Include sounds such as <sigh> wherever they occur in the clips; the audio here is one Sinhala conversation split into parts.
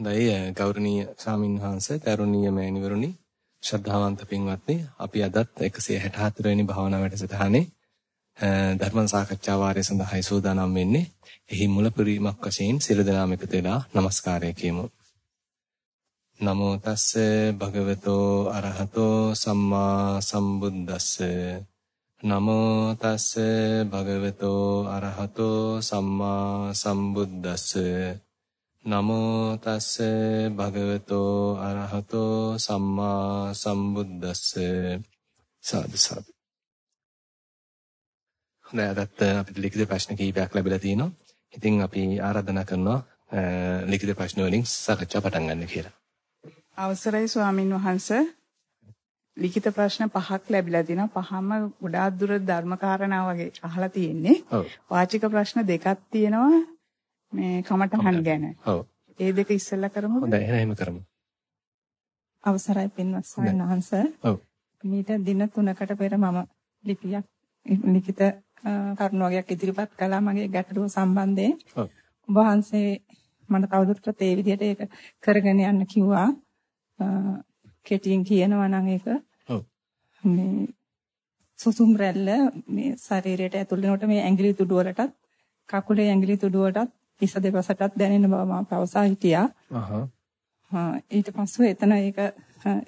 හොඳයි ගෞරවනීය ස්වාමින්වහන්සේ, කරුණීය මෑණිවරුනි, ශ්‍රද්ධාවන්ත පින්වත්නි, අපි අදත් 164 වෙනි භාවනා වැඩසටහනේ ධර්ම සාකච්ඡා වාරය සඳහායි සූදානම් වෙන්නේ. එහි මුලපුරීමක් වශයෙන් සියලු දෙනාම එකතු වෙලා নমස්කාරය කියමු. නමෝ තස්ස භගවතෝ අරහතෝ සම්මා සම්බුද්දස්ස නමෝ තස්ස භගවතෝ අරහතෝ සම්මා සම්බුද්දස්ස නමෝ තස්ස භගවතෝ අරහතෝ සම්මා සම්බුද්දස්ස සාදු සාදු හොඳයි අදත් අපිට ලිඛිත ප්‍රශ්න කිහිපයක් ලැබිලා තිනවා. ඉතින් අපි ආරාධනා කරනවා ලිඛිත ප්‍රශ්න වලින් සාකච්ඡා පටන් ගන්න කියලා. අවසරයි ස්වාමින් වහන්සේ. ලිඛිත ප්‍රශ්න පහක් ලැබිලා තිනවා. පහම ගොඩාක් දුර ධර්මකාරණා වගේ අහලා තියෙන්නේ. වාචික ප්‍රශ්න දෙකක් තියෙනවා. මේ කමටහන් ගැන. ඔව්. ඒ දෙක ඉස්සෙල්ලා කරමුද? හොඳයි එහෙනම් කරමු. අවසරයි පින්වත් ස්වාමීන් වහන්සේ. ඔව්. මීට දින 3කට පෙර මම ලිපියක් ලිඛිත කරුණු වගේක් ඉදිරිපත් කළා මගේ ගැටලුව සම්බන්ධයෙන්. ඔව්. ඔබ වහන්සේ මට තවදුරටත් ඒ විදිහට ඒක කරගෙන යන්න කිව්වා. කෙටියෙන් කියනවා නම් ඒක ඔව්. මේ සුසුම් රැල්ල මේ ශරීරයට ඇතුල් වෙනකොට මේ ඇඟිලි තුඩු වලටත් කකුලේ ඇඟිලි තුඩු හිස දෙපසටත් දැනෙන බව මම පවසා හිටියා. අහහ. ඊට පස්සෙ එතන ඒක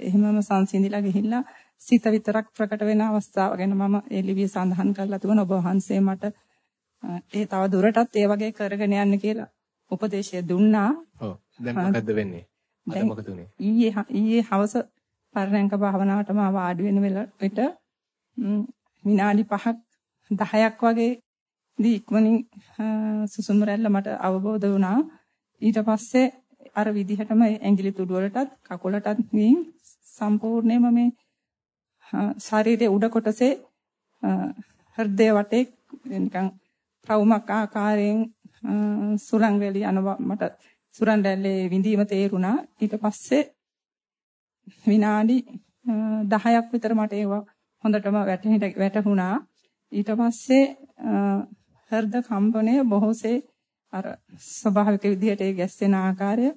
එහෙමම සංසිඳිලා ගිහිල්ලා සිත විතරක් ප්‍රකට වෙන අවස්ථාව ගැන මම ඒ ලිවිය සඳහන් කරලා තිබුණා ඔබ වහන්සේ මට ඒ තව දුරටත් ඒ වගේ කරගෙන යන්න කියලා උපදේශය දුන්නා. ඔව්. දැන් මොකද වෙන්නේ? අද මොකද උනේ? ඊයේ ඊයේ හවස පරණංක භාවනාවට මම වාඩි වෙන වෙලට විනාඩි 5ක් 10ක් වගේ දී ඉක්මනින් සුසුම් රැල්ල මට අවබෝධ වුණා. ඊට පස්සේ අර විදිහටම ඇඟිලි තුඩු වලටත් කකුලටත් ගින් සම්පූර්ණයෙන්ම මේ ශරීරයේ උඩ කොටසේ හෘදය වටේ නිකන් ප්‍රවුමක් ආකාරයෙන් සුරං වැලි අනවා මට සුරං රැල්ලේ විඳීම තේරුණා. ඊට පස්සේ විනාඩි 10ක් විතර මට ඒවා හොඳටම වැටුණා. ඊට පස්සේ හෘද කම්පනය බොහෝසේ අර ස්වභාවික විදිහට ඒ ගැස්සෙන ආකාරය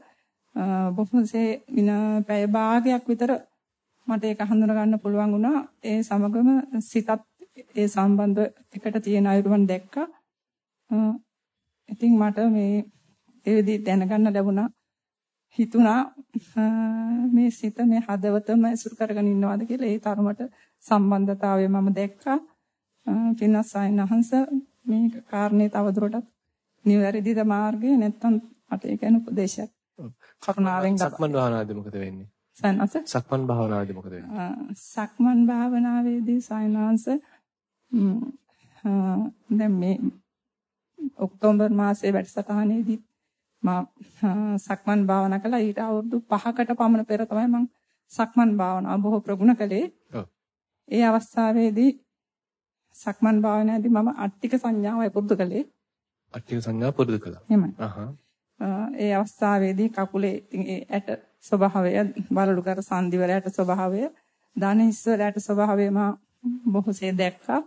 බොහෝසේ වින පැය භාගයක් විතර මට ඒක හඳුනා ගන්න පුළුවන් වුණා. ඒ සමගම සිතත් ඒ සම්බන්ධ එකට තියෙන අයුරුවන් දැක්කා. ඉතින් මට මේ ඒ විදිහ දැනගන්න ලැබුණා. හිතුණා මේ සිත මේ හදවතම ඇසුරු කරගෙන ඉන්නවාද කියලා ඒ තරමට සම්බන්ධතාවය මම දැක්කා. පින්වත් සායනහංශ මේ කාරණේ තවදුරටත් නිවැරදිද මාර්ගය නැත්නම් මට ඒ ගැන උපදේශයක් කරුණාවෙන් සක්මන් භාවනාවේදී මොකද වෙන්නේ? සයන්ස සක්මන් භාවනාවේදී මොකද වෙන්නේ? සක්මන් භාවනාවේදී සයන්ස දැන් මේ ඔක්තෝබර් මාසයේ වැඩසටහනේදී මම සක්මන් භාවනා කළා ඊට අවුරුදු 5කට පමණ පෙර තමයි මම සක්මන් භාවනාව බොහෝ ප්‍රගුණ කළේ. ඒ අවස්ථාවේදී සක්මන් භාවනාවේදී මම අට්ටික සංඥාවයි පුරුදු කළේ. අට්ටික සංඥාව පුරුදු කළා. එහෙමයි. ඒ අවස්ථාවේදී කකුලේ ඇට ස්වභාවය බලලු කර සංදි වල ඇට ස්වභාවය ධානහිස් වල ඇට ස්වභාවය මා බොහෝසේ දැක්කා.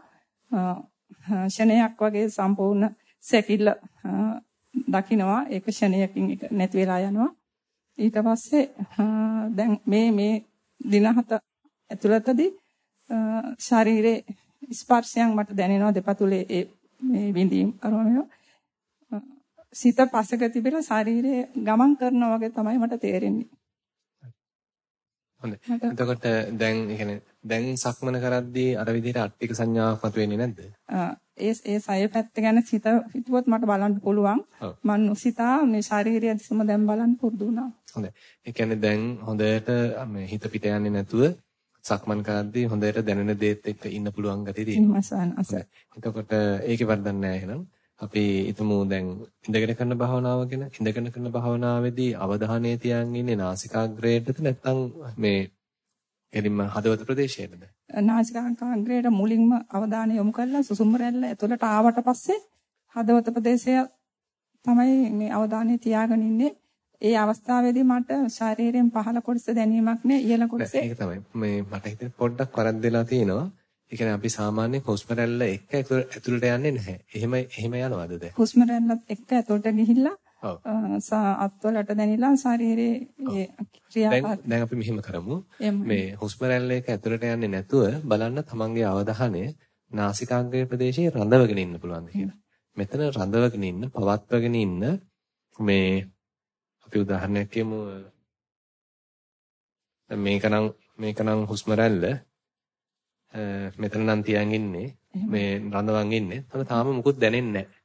ෂණයක් වගේ සම්පූර්ණ සැකිල්ල දකින්නවා ඒක ෂණයකින් නැති වෙලා යනවා. ඊට පස්සේ දැන් මේ මේ දින හත ඇතුළතදී ශරීරේ ස්පර්ශයන් මට දැනෙනවා දෙපතුලේ ඒ මේ විඳීම් අරමය සිත පසක තිබෙන ශරීරයේ ගමන් කරනවා වගේ තමයි මට තේරෙන්නේ. හොඳයි. එතකොට දැන් يعني දැන් සක්මන කරද්දී අර විදිහට අට්ටික සංඥාවක් මතුවෙන්නේ නැද්ද? ඒ ඒ සය පැත්ත ගැන සිත හිතුවොත් මට බලන්න පුළුවන්. මම නොසිතා මේ ශාරීරිය දිසම දැන් බලන්න පුරුදු වුණා. හොඳයි. ඒ කියන්නේ දැන් හොඳට මේ හිත පිට යන්නේ නැතුව සක්මන් කරද්දී හොඳට දැනෙන දේත් එක්ක ඉන්න පුළුවන් ගතිය තියෙනවා. එතකොට ඒකේ වරදක් නැහැ එහෙනම්. අපි හිතමු දැන් ඉඳගෙන කරන භාවනාව ගැන ඉඳගෙන කරන භාවනාවේදී අවධානය තියන් ඉන්නේ නාසිකාග්‍රේටද නැත්නම් මේ එලින්ම හදවත ප්‍රදේශයේද? නාසිකාග්‍රේට මුලින්ම අවධානය යොමු කරලා සුසුම් රැල්ල ඇතුළට ආවට පස්සේ හදවත ප්‍රදේශය තමයි මේ අවධානය තියාගෙන ඉන්නේ. ඒ අවස්ථාවේදී මට ශරීරයෙන් පහළ කොටස දැනීමක් නෑ ඉහළ කොටස. ඒක තමයි. මේ මට හිතෙන පොඩ්ඩක් වරද්දලා තියෙනවා. ඒ කියන්නේ අපි සාමාන්‍යයෙන් හුස්ම රැල්ල එක්ක ඇතුළට යන්නේ නැහැ. එහෙම එහෙම යනවද දැන්? හුස්ම රැල්ලත් එක්ක ඇතුළට ගිහිල්ලා අත්වලට දැනිලා ශරීරයේ ක්‍රියාකාරී දැන් අපි මෙහෙම කරමු. මේ හුස්ම රැල්ල එක ඇතුළට යන්නේ නැතුව බලන්න තමන්ගේ අවධානය නාසිකාග්‍රේ ප්‍රදේශයේ රඳවගෙන ඉන්න පුළුවන්ද කියලා. මෙතන රඳවගෙන ඉන්න, පවත්වගෙන ඉන්න මේ අපි උදාහරණයක් කියමු. මේකනම් මේකනම් හුස්ම රැල්ල මෙතන නම් තියන් ඉන්නේ මේ රඳවන් ඉන්නේ. තාම මුකුත් දැනෙන්නේ නැහැ.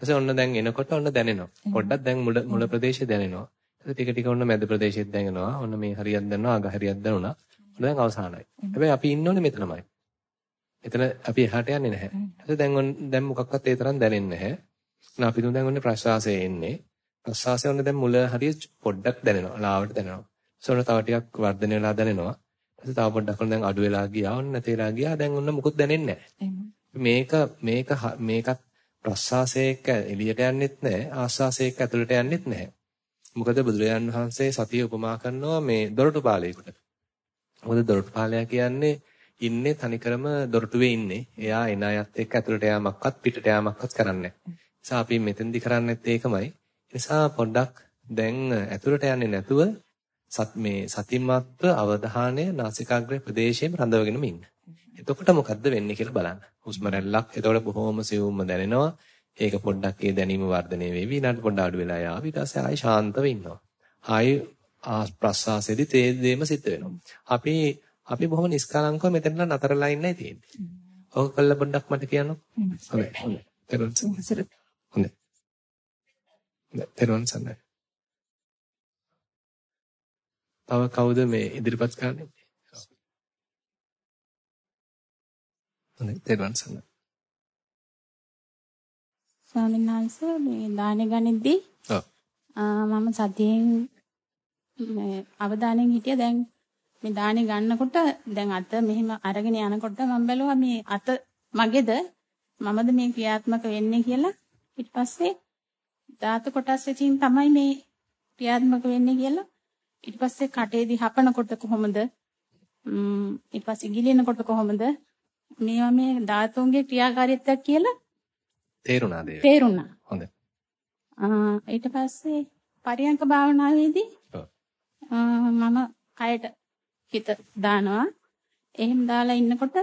ඊපස්සේ ඔන්න දැන් එනකොට ඔන්න දැනෙනවා. පොඩ්ඩක් දැන් මුල මුල ප්‍රදේශය දැනෙනවා. ටික ටික ඔන්න මැද ප්‍රදේශෙත් දැනෙනවා. ඔන්න මේ හරියක් දැනෙනවා, අග හරියක් දැනුණා. ඔන්න දැන් අවසానයි. හැබැයි අපි ඉන්නෝනේ මෙතනමයි. එතන අපි එහාට යන්නේ නැහැ. ඊට දැන් දැන් මොකක්වත් ඒ තරම් දැනෙන්නේ නැහැ. අපි තුන් දැන් ඔන්නේ ප්‍රශ්වාසයේ එන්නේ. ප්‍රශ්වාසය ඔන්න දැන් මුල හරිය පොඩ්ඩක් දැනෙනවා. ලාවට දැනෙනවා. සොන තව ටිකක් වර්ධනය වෙලා දැනෙනවා. ඊට තව පොඩ්ඩක් ඔන්න දැන් අඩු වෙලා ගියා. ඔන්න නැති වෙලා ගියා. දැන් ඔන්න මුකුත් දැනෙන්නේ නැහැ. මේක මේක මේකත් ප්‍රශ්වාසයේක එළියට යන්නෙත් නැහැ. ආශ්වාසයේක ඇතුළට යන්නෙත් නැහැ. මොකද බුදුරජාන් වහන්සේ සතිය උපමා කරනවා මේ දොරටු පාලයකට. මොකද දොරටු පාලයා කියන්නේ ඉන්නේ තනිකරම දොරටුවේ ඉන්නේ. එයා එන අයත් එක්ක ඇතුළට යාමක්වත් පිටට යාමක්වත් කරන්නේ නැහැ. අපි මෙතෙන්දි කරන්නේත් ඒකමයි. නිසා පොඩ්ඩක් දැන් ඇතුළට යන්නේ නැතුව සත් මේ සතිමත්ව අවධානය නාසිකාග්‍රේ ප්‍රදේශයේම රඳවගෙනම ඉන්න. එතකොට මොකද්ද වෙන්නේ කියලා බලන්න. හුස්ම රැල්ලක් එතකොට බොහොම සියුම්ම දැනෙනවා. ඒක පොඩ්ඩක් ඒ දැනීම වර්ධනය වෙවි. ඊළඟට පොඩ්ඩක් අඩු වෙලා යාවි. ඊට පස්සේ ආයි ශාන්තව ඉන්නවා. ආයි ප්‍රස්වාසයේදී තේ දෙම සිද්ධ වෙනවා. අපි අපි බොහොම නිස්කලංකව මෙතනලා නතරලා ඉන්නයි තියෙන්නේ. ඔක කළා පොඩ්ඩක් මට කියන්නකෝ. හොඳයි. හොඳයි. හොඳයි. තෙරුවන් සරණයි. තව කවුද මේ ඉදිරිපත් කරන්නේ? හොඳයි. තෙරුවන් සරණයි. ස්වාමීන් වහන්සේ මේ දාන ගනිද්දී මම සතියෙන් අවධානයෙන් හිටිය දැන් මේ දානේ ගන්නකොට දැන් අත මෙහෙම අරගෙන යනකොට මම බැලුවා මේ අත මගේද මමද මේ ක්‍රියාත්මක වෙන්නේ කියලා ඊට පස්සේ ධාතු කොටස් වලින් තමයි මේ ක්‍රියාත්මක වෙන්නේ කියලා ඊට පස්සේ කටේදී හපනකොට කොහොමද ඊට පස්සේ ගිලිනකොට කොහොමද මේවා මේ ධාතුන්ගේ ක්‍රියාකාරීත්වයක් කියලා තේරුණාද තේරුණා හොඳයි ඊට පස්සේ පරියංක භාවනාවේදී මම කයට හිත දානවා. එහෙම දාලා ඉන්නකොට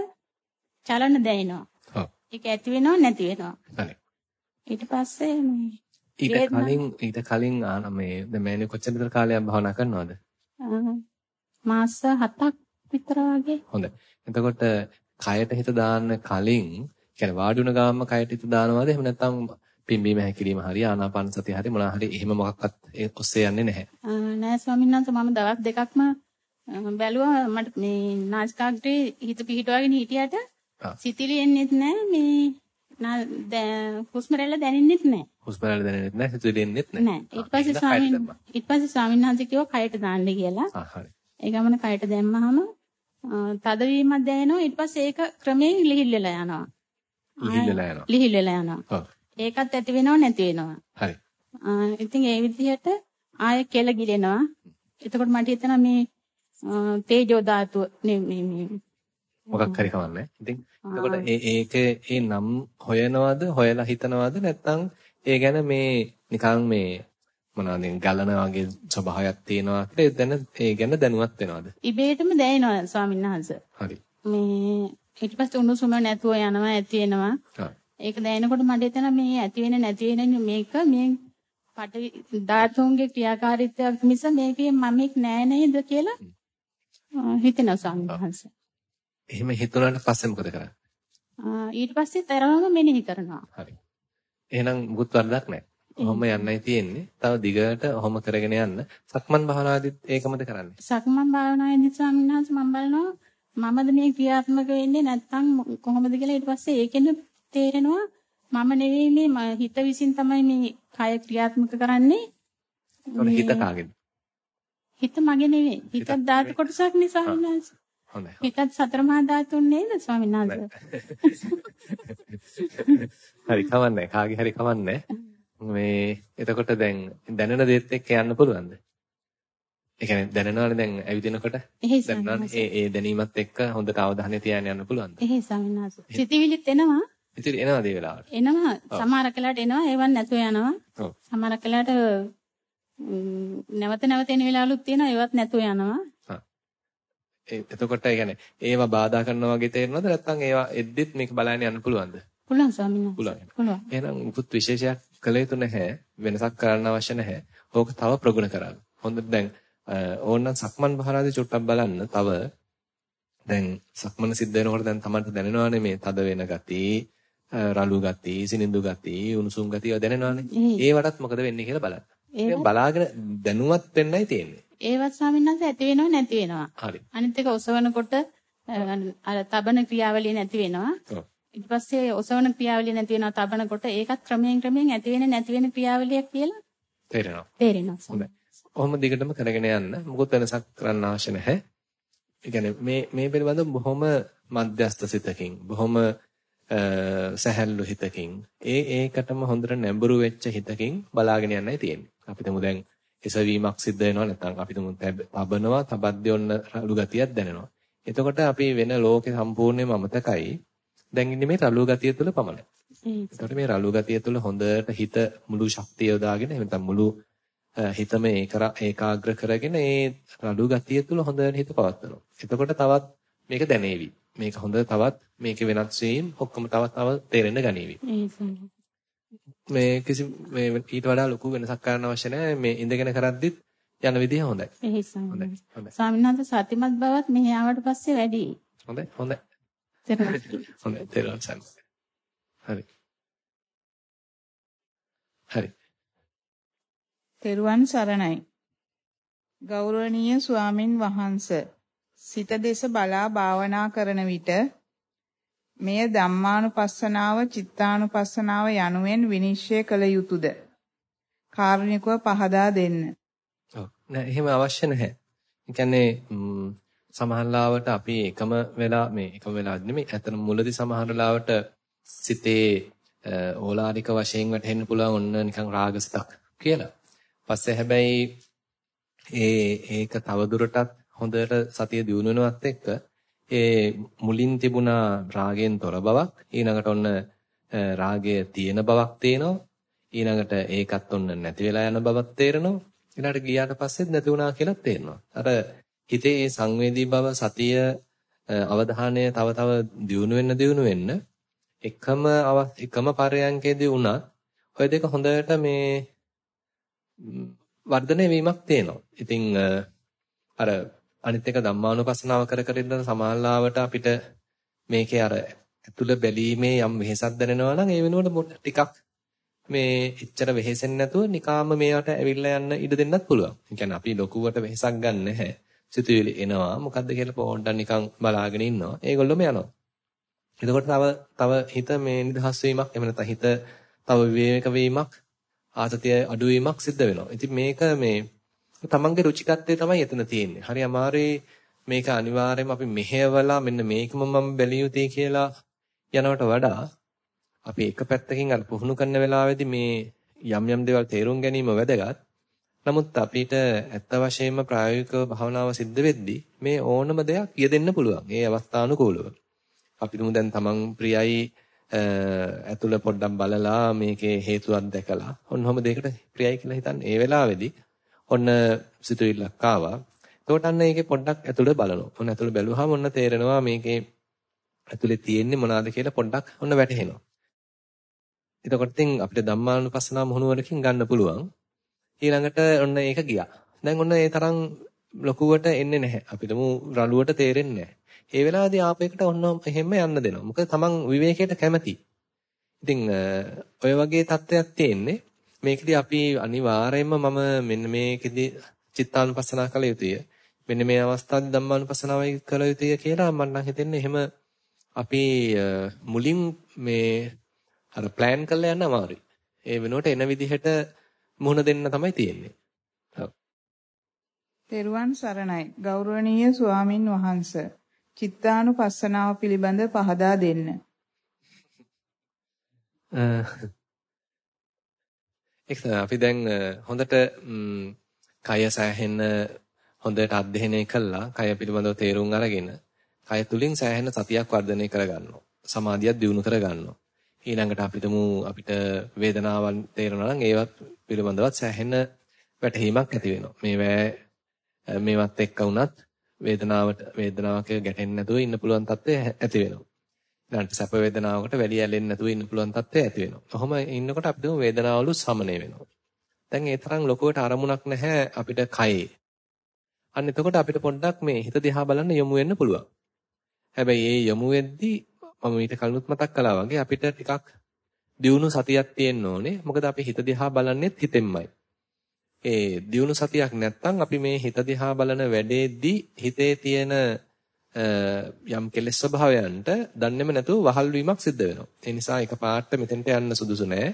චලන දැනෙනවා. ඔව්. ඒක ඇති වෙනව නැති වෙනවා. ඊට පස්සේ මේ ඊට කලින් ඊට කලින් ආන මේ දැන් මෑණියෝ කොච්චර විතර කාලයක් භාවනා කරනවද? මාස 7ක් විතර වගේ. හොඳයි. එතකොට කයට හිත දාන්න කලින් කියන්නේ වාඩි වුණ ගාම කයට හිත දානවද? එහෙම නැත්නම් පිම්බීම හැකිලිම හරි ආනාපාන සතිය හරි මොනවා හරි එහෙම මොකක්වත් ඒ ඔස්සේ යන්නේ නැහැ. නෑ ස්වාමීන් වහන්සේ මම දවස් දෙකක්ම බැලුවා මට මේ නාසිකාග්‍රේ හිත පිහිටවගෙන හිටියට සිතිලි එන්නේත් නැහැ මේ හුස්ම රැල්ල දැනෙන්නෙත් නැහැ. හුස්ම රැල්ල දැනෙන්නෙත් නැහැ සිතිලි එන්නෙත් නැහැ. නෑ. ඊට පස්සේ ස්වාමීන් ඊට පස්සේ ස්වාමීන් වහන්සේ කිව්වා කයට දාන්න කියලා. ආ හරි. ඒ ගමන කයට දැම්මහම තදවීමක් දැනෙනවා ඊට පස්සේ ඒක ක්‍රමයෙන් ලිහිල් වෙලා යනවා. ලිහිල් වෙලා යනවා. ලිහිල් වෙලා යනවා. ඒකත් ඇති වෙනව නැති වෙනවා. හරි. ඉතින් ඒ විදිහට ආයෙ කෙල ගිලෙනවා. එතකොට මට හිතෙනවා මේ තේජෝ ධාතුව නෙමෙයි මොකක් හරි කවන්නේ. ඉතින් එතකොට ඒ ඒකේ ඒ නම් හොයනවද හොයලා හිතනවද නැත්නම් ඒ ගැන මේ නිකන් මේ මොනවද ගලන වගේ ස්වභාවයක් තියෙනවා කියලා දැන ඒ ගැන දැනුවත් වෙනවද? ඉබේටම දැනෙනවා ස්වාමීන් වහන්සේ. හරි. මේ ඊට පස්සේ උණුසුම නැතුව යනවා ඇති වෙනවා. ඒක දැනෙනකොට මට හිතෙනවා මේ ඇති වෙන නැති වෙන මේක මේ පටවි ධාතුන්ගේ ක්‍රියාකාරීත්වයක් මිස මේකේ මමෙක් නෑ නේද කියලා හිතෙනවා ස්වාමීන් වහන්සේ. එහෙම හිතුණාට පස්සේ මොකද කරන්නේ? ඊට පස්සේ තරමම මෙනෙහි කරනවා. හරි. එහෙනම් මුකුත් වරදක් නැහැ. ඔහොම යන්නයි තියෙන්නේ. තව දිගට ඔහොම කරගෙන යන්න. සක්මන් භාවනාවේදීත් ඒකමද කරන්නේ? සක්මන් භාවනාවේදී ස්වාමීන් වහන්සේ මම බලනවා මමද මේ ක්‍රියාත්මක වෙන්නේ නැත්නම් කොහොමද කියලා ඊට පස්සේ ඒකෙන් තේරෙනවා මම නෙවෙයි මේ හිත විසින් තමයි මේ කය ක්‍රියාත්මක කරන්නේ. හිත කාගේද? හිත මගේ නෙවෙයි. හිතත් ධාතු කොටසක් නේ ස්වාමීන් වහන්සේ. හොඳයි. හිතත් සතර මහා ධාතුන් නේද ස්වාමීන් වහන්සේ? හරි කවන්නේ. කාගේ හරි කවන්නේ. මේ එතකොට දැන් දැනෙන දේත් එක්ක යන්න පුළුවන්ද? ඒ කියන්නේ දැනෙනවනේ දැන් ඇවිදිනකොට දැනෙනවනේ ඒ ඒ දැනීමත් එක්ක හොඳට අවධානය තියාගෙන යන්න පුළුවන්ද? එහෙයි ස්වාමීන් වහන්සේ. සිතවිලිත් එනවා. ඉතින් එනවාද ඒ වෙලාවට? එනවා සමහර කලාවට එනවා ඒවන් නැතුව යනවා. ඔව්. සමහර කලාවට නැවත නැවත එන වෙලාවලුත් තියෙනවා ඒවත් නැතුව යනවා. එතකොට ඒ කියන්නේ ඒවා බාධා කරනවා වගේ තේරෙනවද නැත්නම් ඒවා එද්දිත් මේක බලන්න යන්න පුළුවන්ද? පුළුවන් ස්වාමීන් වහන්සේ. පුළුවන්. එහෙනම් මුකුත් විශේෂයක් කළ යුතු නැහැ. වෙනසක් කරන්න අවශ්‍ය නැහැ. ඕක තව ප්‍රගුණ කරන්න. හොඳට දැන් ඕනනම් සක්මන් භාරාදී චුට්ටක් බලන්න. තව දැන් සක්මන සිද්ධ වෙනකොට දැන් Tamanට දැනෙනවානේ මේ තද වෙන ගති, රළු ගති, සිනිඳු ගති, උණුසුම් ගති ඒවා දැනෙනවානේ. ඒවටත් මොකද වෙන්නේ කියලා බලන්න. ඒක බලාගෙන දැනුවත් වෙන්නයි තියෙන්නේ. ඒවත් ස්වාමීන් වහන්සේ ඇති වෙනව නැති වෙනවා. හරි. අනිත් එක ඔසවනකොට අර තබන ක්‍රියාවලිය නැති වෙනවා. ඊට පස්සේ ඔසවන ක්‍රියාවලිය නැති වෙනවා තබනකොට ඒකත් ක්‍රමයෙන් ක්‍රමයෙන් ඇති වෙන නැති වෙන ක්‍රියාවලියක් කියලා තේරෙනවා. තේරෙනවා. හොඳයි. ඔහොම දිගටම කරගෙන යන්න. මොකොත් වෙනසක් කරන්න අවශ්‍ය නැහැ. ඒ කියන්නේ මේ මේ පිළිබඳව බොහොම මධ්‍යස්ත සිතකින් බොහොම සැහැල්ලු හිතකින් ඒ ඒකටම හොඳට නැඹුරු වෙච්ච හිතකින් බලාගෙන යන්නයි තියෙන්නේ. අපි තුමු දැන් එසවීමක් සිද්ධ වෙනවා නැත්නම් අපි තුමු තබනවා තබද්දී ඔන්න රළු ගතියක් දැනෙනවා. එතකොට අපි වෙන ලෝකේ සම්පූර්ණයෙන්ම අමතකයි. දැන් ඉන්නේ මේ රළු ගතිය තුළ පමණයි. එතකොට මේ රළු ගතිය තුළ හොඳට හිත මුළු ශක්තිය යොදාගෙන එහෙම නැත්නම් මුළු හිතම ඒකාග්‍ර කරගෙන ඒ රළු ගතිය තුළ හොඳට හිත පවත්වනවා. එතකොට තවත් මේක දැනේවි. මේක හොඳ තවත් මේකේ වෙනස් වීම ඔක්කොම තවත් තව තේරෙන්න ගනීවි. මේ කිසි මේ ඊට වඩා ලොකු වෙනසක් කරන්න අවශ්‍ය නැහැ. මේ ඉඳගෙන කරද්දිත් යන විදිහ හොඳයි. හොඳයි. ස්වාමීන් වහන්සේ සතිමත් බවත් මෙහි ආවට පස්සේ වැඩි. හොඳයි. හොඳයි. හොඳයි. තේරුම් ගන්න. හරි. හරි. තෙරුවන් සරණයි. ගෞරවනීය ස්වාමින් වහන්සේ සිත දෙස බලා භාවනා කරන විට මෙය ධම්මානුපස්සනාව චිත්තානුපස්සනාව යනුවෙන් විනිශ්චය කළ යුතුයද? කාරුණිකව පහදා දෙන්න. ඔව් නෑ එහෙම අවශ්‍ය නැහැ. ඒ කියන්නේ සමහරලාවට අපි එකම වෙලා මේ එකම වෙලා නෙමෙයි අතන මුලදී සමහරලාවට සිතේ ඕලාරික වශයෙන් වැටෙන්න පුළුවන් ඔන්න නිකන් රාගසිතක් කියලා. පස්සේ හැබැයි ඒ ඒක තවදුරටත් හොඳට සතිය දියුණු වෙනවත් එක්ක ඒ මුලින් තිබුණා රාගයෙන් තොර බවක් ඊළඟට ඔන්න රාගය තියෙන බවක් තේනවා ඊළඟට ඒකත් ඔන්න නැති වෙලා යන බවක් තේරෙනවා. ඊළඟට ගියාට පස්සෙත් නැති වුණා කියලා තේරෙනවා. අර හිතේ ඒ සංවේදී බව සතිය අවධානය තව තව දියුණු වෙන්න දියුණු වෙන්න එකම එකම පරයන්කේදී වුණත් ඔය දෙක හොඳට මේ වර්ධනය වීමක් තියෙනවා. ඉතින් අර අනිත් එක ධම්මානුපස්සනාව කර කර ඉඳන් සමාල්ලාවට අපිට මේකේ අර ඇතුළ බැලීමේ යම් වෙහෙසක් දැනෙනවා නම් ඒ වෙනුවට ටිකක් මේ එච්චර වෙහෙසෙන්නේ නැතුව නිකාම මේවට ඇවිල්ලා යන්න ඉඩ දෙන්නත් පුළුවන්. ඒ කියන්නේ අපි ලොකුවට වෙහෙසක් ගන්න නැහැ. සිතුවිලි එනවා. මොකද්ද කියලා පොඩ්ඩක් නිකන් බලාගෙන ඉන්නවා. ඒගොල්ලොම යනවා. එතකොට තව තව හිත මේ නිදහස් වීමක් එහෙම නැත්නම් හිත තව විවේක වීමක් ආතතිය අඩුවීමක් සිද්ධ වෙනවා. ඉතින් මේක මේ තමන්ගේ රුචිකත්වය තමයි එතන තියෙන්නේ. හරි අමාරුයි මේක අනිවාර්යයෙන්ම අපි මෙහෙवला මෙන්න මේකම මම බැලිය යුතුයි කියලා යනවට වඩා අපි එක පැත්තකින් අර පුහුණු කරන වෙලාවේදී මේ යම් යම් දේවල් තේරුම් ගැනීම වැදගත්. නමුත් අපිට ඇත්ත වශයෙන්ම ප්‍රායෝගිකව භාවනාව සිද්ධ වෙද්දී මේ ඕනම දෙයක් යෙදෙන්න පුළුවන්. ඒ අවස්ථානුකූලව. අපි දුමු දැන් තමන් ප්‍රියයි ඇතුළ පොඩ්ඩක් බලලා මේකේ හේතුවක් දැකලා ඔන්නෝම දෙයකට ප්‍රියයි කියලා හිතන්න. ඒ වෙලාවේදී ඔන්න සිතුවිල්ලක් ආවා. එතකොට අන්න ඒකේ පොඩ්ඩක් ඇතුළ බලනවා. ඔන්න ඇතුළ බැලුවාම ඔන්න තේරෙනවා මේකේ ඇතුලේ තියෙන්නේ මොනවාද කියලා පොඩ්ඩක් ඔන්න වැටහෙනවා. එතකොට ඉතින් අපිට ධම්මානුපස්සනා මොහුනුවරකින් ගන්න පුළුවන්. ඊළඟට ඔන්න ඒක ගියා. දැන් ඔන්න ඒ තරම් ලොකුවට එන්නේ නැහැ. අපිටම රළුවට තේරෙන්නේ නැහැ. ඒ වෙලාවේදී ආපේකට ඔන්න එහෙම යන්න දෙනවා. මොකද තමන් විවේකයට කැමති. ඉතින් ඔය වගේ තත්ත්වයක් තියෙන්නේ. මේකදී අපි අනිවාර්යයෙන්ම මම මෙන්න මේකෙදී චිත්තානුපස්සනා කළ යුතුය. මෙන්න මේ අවස්ථාවේ ධම්මානුපස්සනාවයි කළ යුතුය කියලා මම නම් හිතන්නේ එහෙම අපි මුලින් මේ අර plan කරලා යන්න අමාරුයි. ඒ වෙනුවට එන විදිහට මුහුණ දෙන්න තමයි තියෙන්නේ. තෙරුවන් සරණයි. ගෞරවනීය ස්වාමින් වහන්සේ. චිත්තානුපස්සනාව පිළිබඳ පහදා දෙන්න. ඒක අපි දැන් හොඳට කය සෑහෙන හොඳට අධ්‍යයනය කළා කය පිළිබඳව තේරුම් අරගෙන කය තුලින් සෑහෙන සතියක් වර්ධනය කරගන්නවා සමාධියක් දියුණු කරගන්නවා ඊළඟට අපිටම අපිට වේදනාවන් තේරෙනවා නම් ඒවත් පිළිබඳවත් සෑහෙන වැටහීමක් ඇති වෙනවා. මේවැ මේවත් එක්ක වුණත් වේදනාවට වේදනාවක ගැටෙන්නේ නැතුව ඉන්න පුළුවන් තත්ත්වය ඇති වෙනවා. ඊළඟට සැප වේදනාවකට වැඩි ඇලෙන්නේ නැතුව ඉන්න පුළුවන් තත්ත්වය ඇති වෙනවා. කොහොම ඉන්නකොට අපිට වේදනාවලු සමනය වෙනවා. දැන් ඒ තරම් ලොකුවට අරමුණක් නැහැ අපිට කයේ. අන්න එතකොට අපිට පොඩ්ඩක් මේ හිත දිහා බලන්න යොමු වෙන්න පුළුවන්. හැබැයි ඒ යොමු වෙද්දී මම ඊට කලිනුත් මතක් කළා වගේ අපිට ටිකක් දියුණු සතියක් තියෙන්න ඕනේ. මොකද අපි හිත දිහා බලන්නේ හිතෙන්මයි. ඒ දියුණු සතියක් නැත්නම් අපි මේ හිත දිහා බලන වැඩේදී හිතේ තියෙන යම් කෙලෙස් ස්වභාවයන්ට දන්නේම නැතුව වහල් වීමක් සිද්ධ වෙනවා. ඒ නිසා එකපාරට මෙතෙන්ට යන්න සුදුසු නෑ.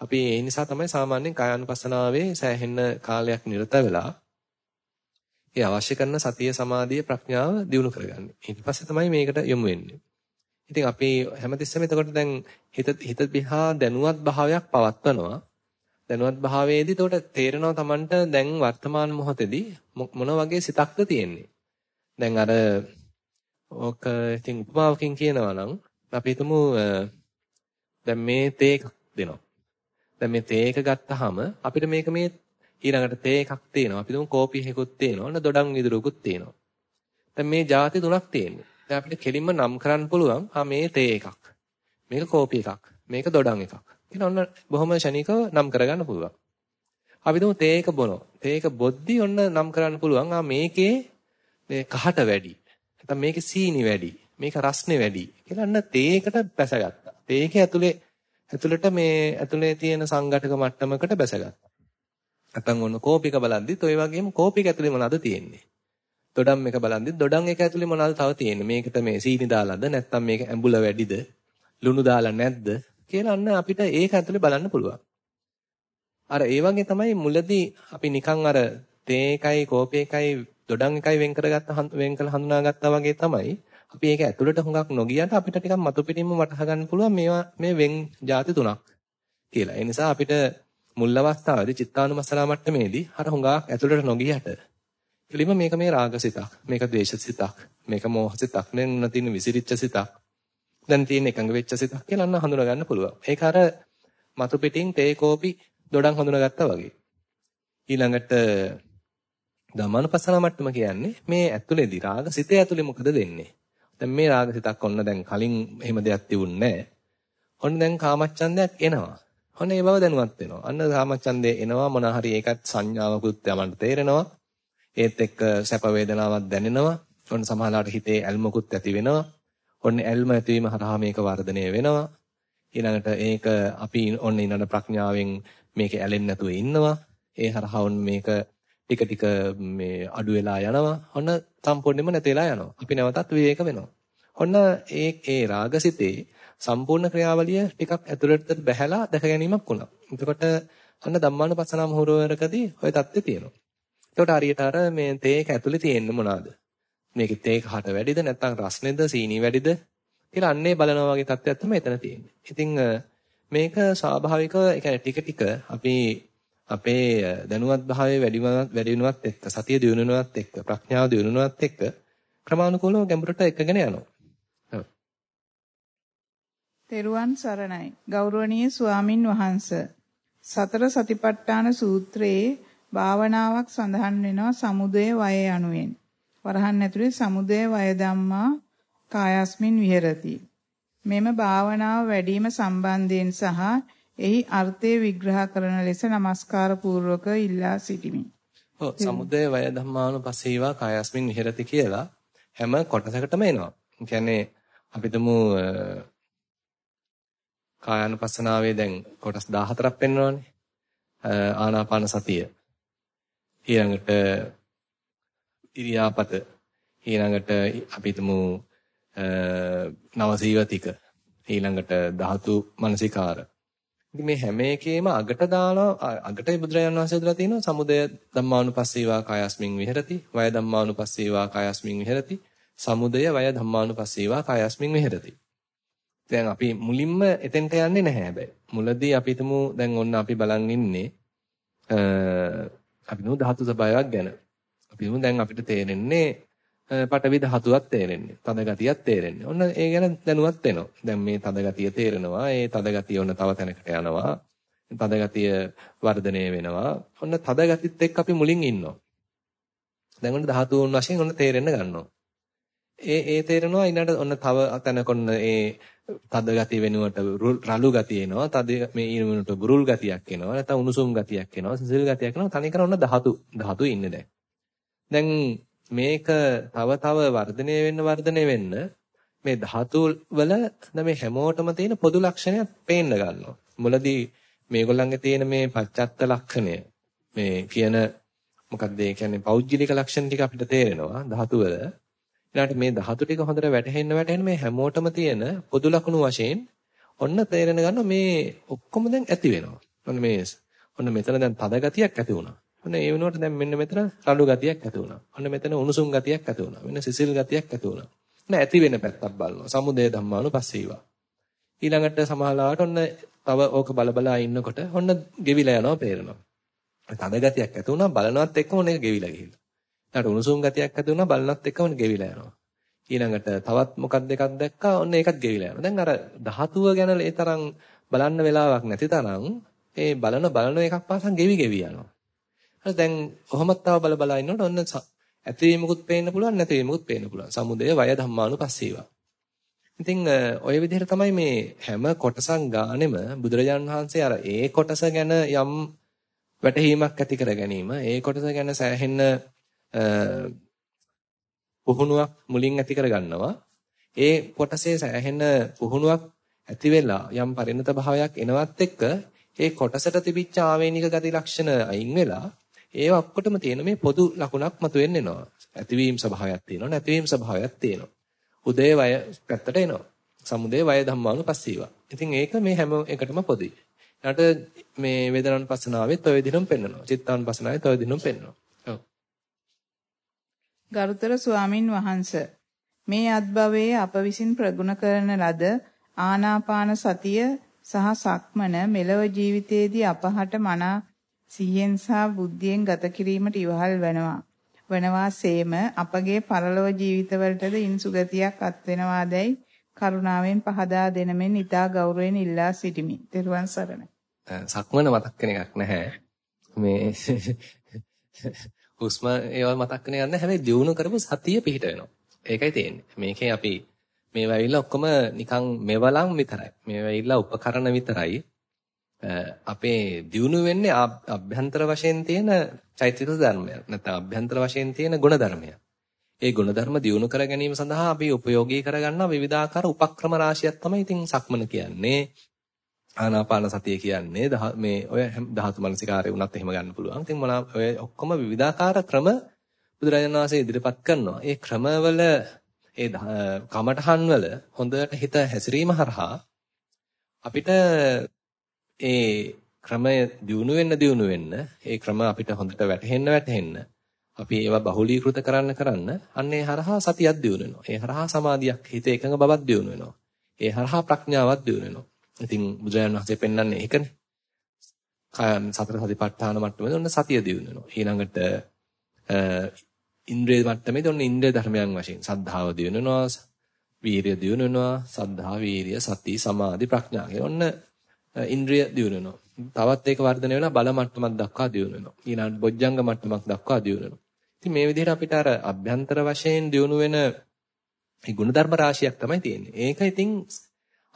අපි ඒ නිසා තමයි සාමාන්‍යයෙන් කායानुපස්සනාවේ සෑහෙන කාලයක් නිරත වෙලා ඒ අවශ්‍ය කරන සතිය සමාධිය ප්‍රඥාව දියුණු කරගන්නේ. ඊට පස්සේ තමයි මේකට යොමු වෙන්නේ. ඉතින් අපි හැමතිස්සෙම එතකොට දැන් හිත හිත දිහා දැනුවත් භාවයක් පවත්වනවා. දැනුවත් භාවයේදී එතකොට තේරෙනවා Tamanට දැන් වර්තමාන මොහොතේදී මොන වගේ සිතක්ද තියෙන්නේ. දැන් අර ඕක ඉතින් උපමාවකින් කියනවා නම් අපි හිතමු දැන් මේ තේ එකක් දෙනවා. දැන් මේ තේ එක ගත්තාම අපිට මේක මේ ඊළඟට තේ එකක් තියෙනවා. අපි දුමු කෝපි එකකුත් තියෙනවා. ඔන්න දොඩම් විදුරුකුත් තියෙනවා. දැන් මේ ಜಾති තුනක් තියෙනවා. දැන් අපිට කෙලින්ම නම් කරන්න පුළුවන්. ආ මේ තේ එකක්. මේක කෝපි එකක්. මේක දොඩම් එකක්. කියලා ඔන්න බොහොම ෂණිකව නම් කරගන්න පුළුවන්. අපි දුමු තේ එක බොනවා. තේ එක බොද්දි ඔන්න නම් කරන්න පුළුවන්. ආ මේකේ මේ කහට වැඩි. නැත්නම් මේකේ සීනි වැඩි. මේක රස්නේ වැඩි. කියලා අන්න තේ එකට බැසගත්තා. තේ එකේ ඇතුලේ ඇතුළට මේ ඇතුලේ තියෙන සංඝටක මට්ටමකට බැසගත්තා. නැත්නම් ඔන්න කෝපික බලද්දිත් ඔය වගේම කෝපික ඇතුලේ මොනවද තියෙන්නේ? දොඩම් එක බලද්දිත් දොඩම් එක ඇතුලේ මොනවද තව තියෙන්නේ? මේකට මේ සීනි දාලාද නැත්නම් මේක ඇඹුල වැඩිද? ලුණු දාලා නැද්ද? කියලා අන්න අපිට ඒක ඇතුලේ බලන්න පුළුවන්. අර ඒ වගේ තමයි මුලදී අපි නිකන් අර තේ එකයි කෝපි එකයි දොඩම් එකයි වෙන් කරගත්ත වෙන් කළ හඳුනාගත්තා වගේ තමයි අපි ඒක ඇතුළට හුඟක් නොගියට අපිට ටිකක් මතු පිටින්ම වටහා ගන්න පුළුවන් මේවා මේ වෙන් ಜಾති තුනක් කියලා. ඒ නිසා අපිට මුල් අවස්ථාවේදී චිත්තානුමසනා මට්ටමේදී අර හුඟක් ඇතුළට නොගියට කෙලිම මේක මේ රාගසිතක්, මේක ද්වේෂසිතක්, මේක මෝහසිතක්, නෙන්න තියෙන විසිරිච්ච සිතක්. දැන් තියෙන එකඟ වෙච්ච සිතක් කියලා අන්න හඳුනා ගන්න පුළුවන්. ඒක අර මතු පිටින් තේ කෝපි දොඩම් හඳුනාගත්තා වගේ. ඊළඟට ධම්මානුපස්සන මට්ටම කියන්නේ මේ ඇතුලේදී රාග සිතේ ඇතුලේ මොකද දෙන්නේ? දැන් මේ රාග සිතක් ඔන්න දැන් කලින් එහෙම දෙයක් තිබුණේ නැහැ. ඔන්න දැන් කාමච්ඡන්දයක් එනවා. ඔන්න ඒ බව දැනුවත් වෙනවා. අන්න කාමච්ඡන්දේ එනවා මොන හරි ඒකත් සංඥාවකුත් යමන්ට තේරෙනවා. ඒත් එක්ක සැප වේදනාවක් දැනෙනවා. ඔන්න සමහරවිට හිතේ ඇල්මකුත් ඇති වෙනවා. ඔන්න ඇල්ම ඇතිවීම හරහා මේක වර්ධනය වෙනවා. ඊළඟට ඒක අපි ඔන්න ඊළඟ ප්‍රඥාවෙන් මේක ඇලෙන්නේ නැතුව ඉන්නවා. ඒ හරහා ඔන්න මේක ටික ටික මේ අඩු වෙලා යනවා. ඔන්න සම්පූර්ණයෙන්ම නැතිලා යනවා. අපි නැවතත් විවේක වෙනවා. ඔන්න ඒ ඒ රාගසිතේ සම්පූර්ණ ක්‍රියාවලිය ටිකක් ඇතුළට බැහැලා දැක ගැනීමක් වුණා. එතකොට ඔන්න ධම්මානුපස්සනා මහුරවරකදී ওই தත්ත්වය තියෙනවා. එතකොට හරියට අර මේ තේක ඇතුලේ තියෙන්නේ මොනවාද? මේකේ තේක හට වැඩිද නැත්නම් රස්නේද සීනි වැඩිද කියලා අන්නේ බලනවා වගේ தත්ත්වයක් තමයි එතන තියෙන්නේ. ඉතින් මේක ස්වාභාවිකව ඒ කියන්නේ ටික ටික අපි අපේ දැනුවත් භාවයේ වැඩි වැඩි වෙනවත් එක්ක සතිය දියුණුවනවත් එක්ක ප්‍රඥාව දියුණුවනවත් එක්ක ක්‍රමානුකූලව ගැඹුරට එකගෙන යනවා. තෙරුවන් සරණයි. ගෞරවනීය ස්වාමින් වහන්සේ. සතර සතිපට්ඨාන සූත්‍රයේ භාවනාවක් සඳහන් වෙනවා සමුදය වය යනුවෙන්. වරහන් ඇතුලේ සමුදය වය ධම්මා කායස්මින් විහෙරති. මෙම භාවනාව වැඩිම සම්බන්ධයෙන් සහ එහි අර්ථය විග්‍රහ කරන ලෙස নমස්කාර පූර්වක ඉල්ලා සිටිමි. ඔව් සමුදය වය ධම්මානුපසීවා කායස්මින් විහෙරති කියලා හැම කොටසකටම එනවා. කියන්නේ අපිටම කායानुපස්සනාවේ දැන් කොටස් 14ක් පෙන්වනවානේ. ආනාපාන සතිය. ඊළඟට ඉරියාපත. ඊළඟට අපිටම නවසීවතික. ඊළඟට ධාතු මනසිකාර. ඉතින් මේ හැම එකේම අගට දානවා අගට බුදුරජාණන් වහන්සේ දාලා තියෙනවා සමුදය ධම්මානුපස්සීවා කායස්මින් විහෙරති වය ධම්මානුපස්සීවා කායස්මින් විහෙරති සමුදය වය ධම්මානුපස්සීවා කායස්මින් විහෙරති දැන් අපි මුලින්ම එතෙන්ට යන්නේ නැහැ හැබැයි. මුලදී අපි හිතමු දැන් ඔන්න අපි බලන් ඉන්නේ අ අපි නු ධාතු සබාවක් ගැන. අපි හිතමු දැන් අපිට තේරෙන්නේ පටවි ධාතුවක් තේරෙන්නේ. තද ගතියක් තේරෙන්නේ. ඔන්න ඒ ගැන දැනුවත් වෙනවා. දැන් මේ තද ගතිය තේරෙනවා. ඒ තද ගතිය ඔන්න තව තැනකට යනවා. තද ගතිය වර්ධනය වෙනවා. ඔන්න තද ගතිත් එක්ක අපි මුලින් ඉන්නවා. දැන් ඔන්න ධාතුන් වශයෙන් ඔන්න තේරෙන්න ගන්නවා. ඒ ඒ තේරෙනවා ඊළඟට ඔන්න තව තැනකොන්න ඒ තද ගතිය වෙනුවට රළු ගතිය එනවා. තද මේ ඊළඟට බුරුල් ගතියක් එනවා. නැත්නම් උණුසුම් ගතියක් එනවා. සිසිල් ගතියක් එනවා. තනිකර ඔන්න ධාතු ධාතු ඉන්නේ දැන්. දැන් මේක තව තව වර්ධනය වෙන්න වර්ධනය වෙන්න මේ ධාතු වල මේ හැමෝටම තියෙන පොදු ලක්ෂණයක් පේන්න ගන්නවා. මුලදී මේගොල්ලන්ගේ තියෙන මේ පච්චත්ත ලක්ෂණය මේ කියන මොකක්ද ඒ කියන්නේ පෞද්ගලික ලක්ෂණ ටික අපිට තේරෙනවා ධාතු වල. ඊළඟට මේ ධාතු ටික හොඳට වැටහෙන්න වැටහෙන්න මේ හැමෝටම තියෙන පොදු ලක්ෂණ වශයෙන් ඔන්න තේරෙන ගන්නවා මේ ඔක්කොම දැන් ඇති වෙනවා. ඔන්න මේ ඔන්න මෙතන දැන් තද ගතියක් ඇති වුණා. ඔන්න ඒ වෙනුවට දැන් මෙන්න මෙතන රළු ගතියක් ඇති වුණා. ඔන්න මෙතන උණුසුම් ගතියක් ඇති වුණා. මෙන්න සිසිල් ගතියක් ඇති වුණා. ඔන්න ඇති වෙන පැත්තක් බලනවා. සමුදය ධම්මානුපස්සීවා. ඊළඟට සමහරවට ඔන්න තව ඕක බලබලා ඉන්නකොට ඔන්න ගෙවිලා යනවා පේරනවා. තද ගතියක් ඇති වුණා බලනවත් එක්කම ඔන්න ඒක ගෙවිලා ගිහිල්ලා. ඊට උණුසුම් ගතියක් ඇති වුණා බලනවත් එක්කම ගෙවිලා යනවා. ඊළඟට තවත් මොකක්ද එකක් දැක්කා ඔන්න ඒකත් ගෙවිලා යනවා. දැන් අර ධාතුව ගැන ඒ තරම් බලන්න වෙලාවක් නැති තරම් ඒ බලන බලන එකක් පාසන් ගෙවි ගෙවි යනවා. හරි දැන් කොහොමද තව බල බලා ඉන්නකොට ඔන්න ඇතිවීමකුත් පේන්න පුළුවන් නැතිවීමකුත් පේන්න පුළුවන්. සමුදය වය ධම්මානුපස්සීවා. ඉතින් ඔය විදිහට තමයි මේ හැම කොටසක් ගානෙම බුදුරජාණන් වහන්සේ අර ඒ කොටස ගැන යම් වැටහීමක් ඇති කර ගැනීම ඒ කොටස ගැන සෑහෙන්න පුහුණුවක් මුලින් ඇති කර ගන්නවා. ඒ කොටසේ සෑහෙන්න පුහුණුවක් ඇති වෙලා යම් පරිණත භාවයක් එනවත් එක්ක ඒ කොටසට තිබිච්ච ආවේනික ගති ලක්ෂණ අයින් වෙලා ඒවා ඔක්කොටම තියෙන මේ පොදු ලකුණක් මතුවෙන්න එනවා. ඇතිවීම ස්වභාවයක් තියෙනවා නැතිවීම ස්වභාවයක් තියෙනවා. උදේ වය පැත්තට එනවා. සමුදේ වය ධම්මානුපස්සීවා. ඉතින් ඒක මේ හැම එකටම පොදුයි. ඊට මේ වේදනානුපස්සනාවෙත් ඔය විදිහටම පෙන්වනවා. චිත්තානුපස්සනාවෙත් ඔය විදිහටම පෙන්වනවා. ඔව්. ගරුතර ස්වාමින් වහන්සේ මේ අත්භවයේ අප විසින් ප්‍රගුණ කරන ලද ආනාපාන සතිය සහ සක්මන මෙලව ජීවිතයේදී අපහට මනා සිහියෙන් සහ බුද්ධියෙන් ගත කිරීමට ඉවහල් වෙනවා. වනවා සේම අපගේ පරලොව ජීවිතවලටද ඉන්සුගතියක් අත් වෙනවාදැයි කරුණාවෙන් පහදා දෙනමෙන් ඊටා ගෞරවයෙන් ඉල්ලා සිටිමි. ත්වන් සරණයි. සක්මන මතක් වෙන එකක් නැහැ. මේ හුස්ම ඒවා මතක් වෙන එකක් නැහැ. හැබැයි දියුණු කරපු සතිය පිහිට වෙනවා. ඒකයි තියෙන්නේ. මේකේ අපි මේවා ඇවිල්ලා ඔක්කොම නිකන් මෙවලම් විතරයි. මේවා ඇවිල්ලා උපකරණ විතරයි. අපේ දියුණු වෙන්නේ අභ්‍යන්තර වශයෙන් තියෙන චෛතසික ධර්මයක්. නැත්නම් අභ්‍යන්තර වශයෙන් තියෙන ගුණ ධර්මයක්. ඒ ගුණ ධර්ම දියුණු කර ගැනීම සඳහා අපි උපයෝගී කරගන්නා විවිධාකාර උපක්‍රම රාශියක් තමයි ඉතින් සක්මන කියන්නේ. ආනාපාන සතිය කියන්නේ මේ ඔය ධාතු මනසිකාරය වුණත් එහෙම ගන්න පුළුවන්. ඉතින් මොනවා ඔය ඔක්කොම විවිධාකාර ක්‍රම බුදුරජාණන් වහන්සේ ඉදිරිපත් කරනවා. ඒ ක්‍රමවල ඒ කමඨහන් වල හොඳට හිත හැසිරීම හරහා අපිට ඒ ක්‍රමය දියුණු වෙන්න දියුණු වෙන්න ඒ ක්‍රම අපිට හොඳට වැටහෙන්න වැටහෙන්න අපි ඒවා බහුලීකృత කරන්න කරන්න අන්න ඒ හරහා සතියක් දියුණු වෙනවා. ඒ හරහා සමාධියක් හිත එකඟ බවක් දියුණු වෙනවා. ඒ හරහා ප්‍රඥාවක් දියුණු වෙනවා. ඉතින් බුදුරජාණන් වහන්සේ පෙන්වන්නේ ඒකනේ. සතර සතිපට්ඨාන මට්ටමේ ඔන්න සතිය දියුණු වෙනවා. ඊළඟට ඉන්ද්‍රිය මට්ටමේදී ඔන්න ඉන්ද්‍රිය ධර්මයන් වශයෙන් සද්ධාව දියුණු වෙනවා. වීරිය දියුණු වෙනවා. සද්ධා, වීරිය, සති, සමාධි, ප්‍රඥා කියන ඔන්න ඉන්ද්‍රිය දියුණු වෙනවා. තවත් ඒක වර්ධනය වෙලා බල මට්ටමක් දක්වා දියුණු වෙනවා. ඊළඟට බොජ්ජංග මට්ටමක් දක්වා දියුණු වෙනවා. ඉතින් මේ විදිහට අපිට අර අභ්‍යන්තර වශයෙන් දියුණු වෙන මේ ගුණධර්ම රාශියක් තමයි තියෙන්නේ. ඒක ඉතින්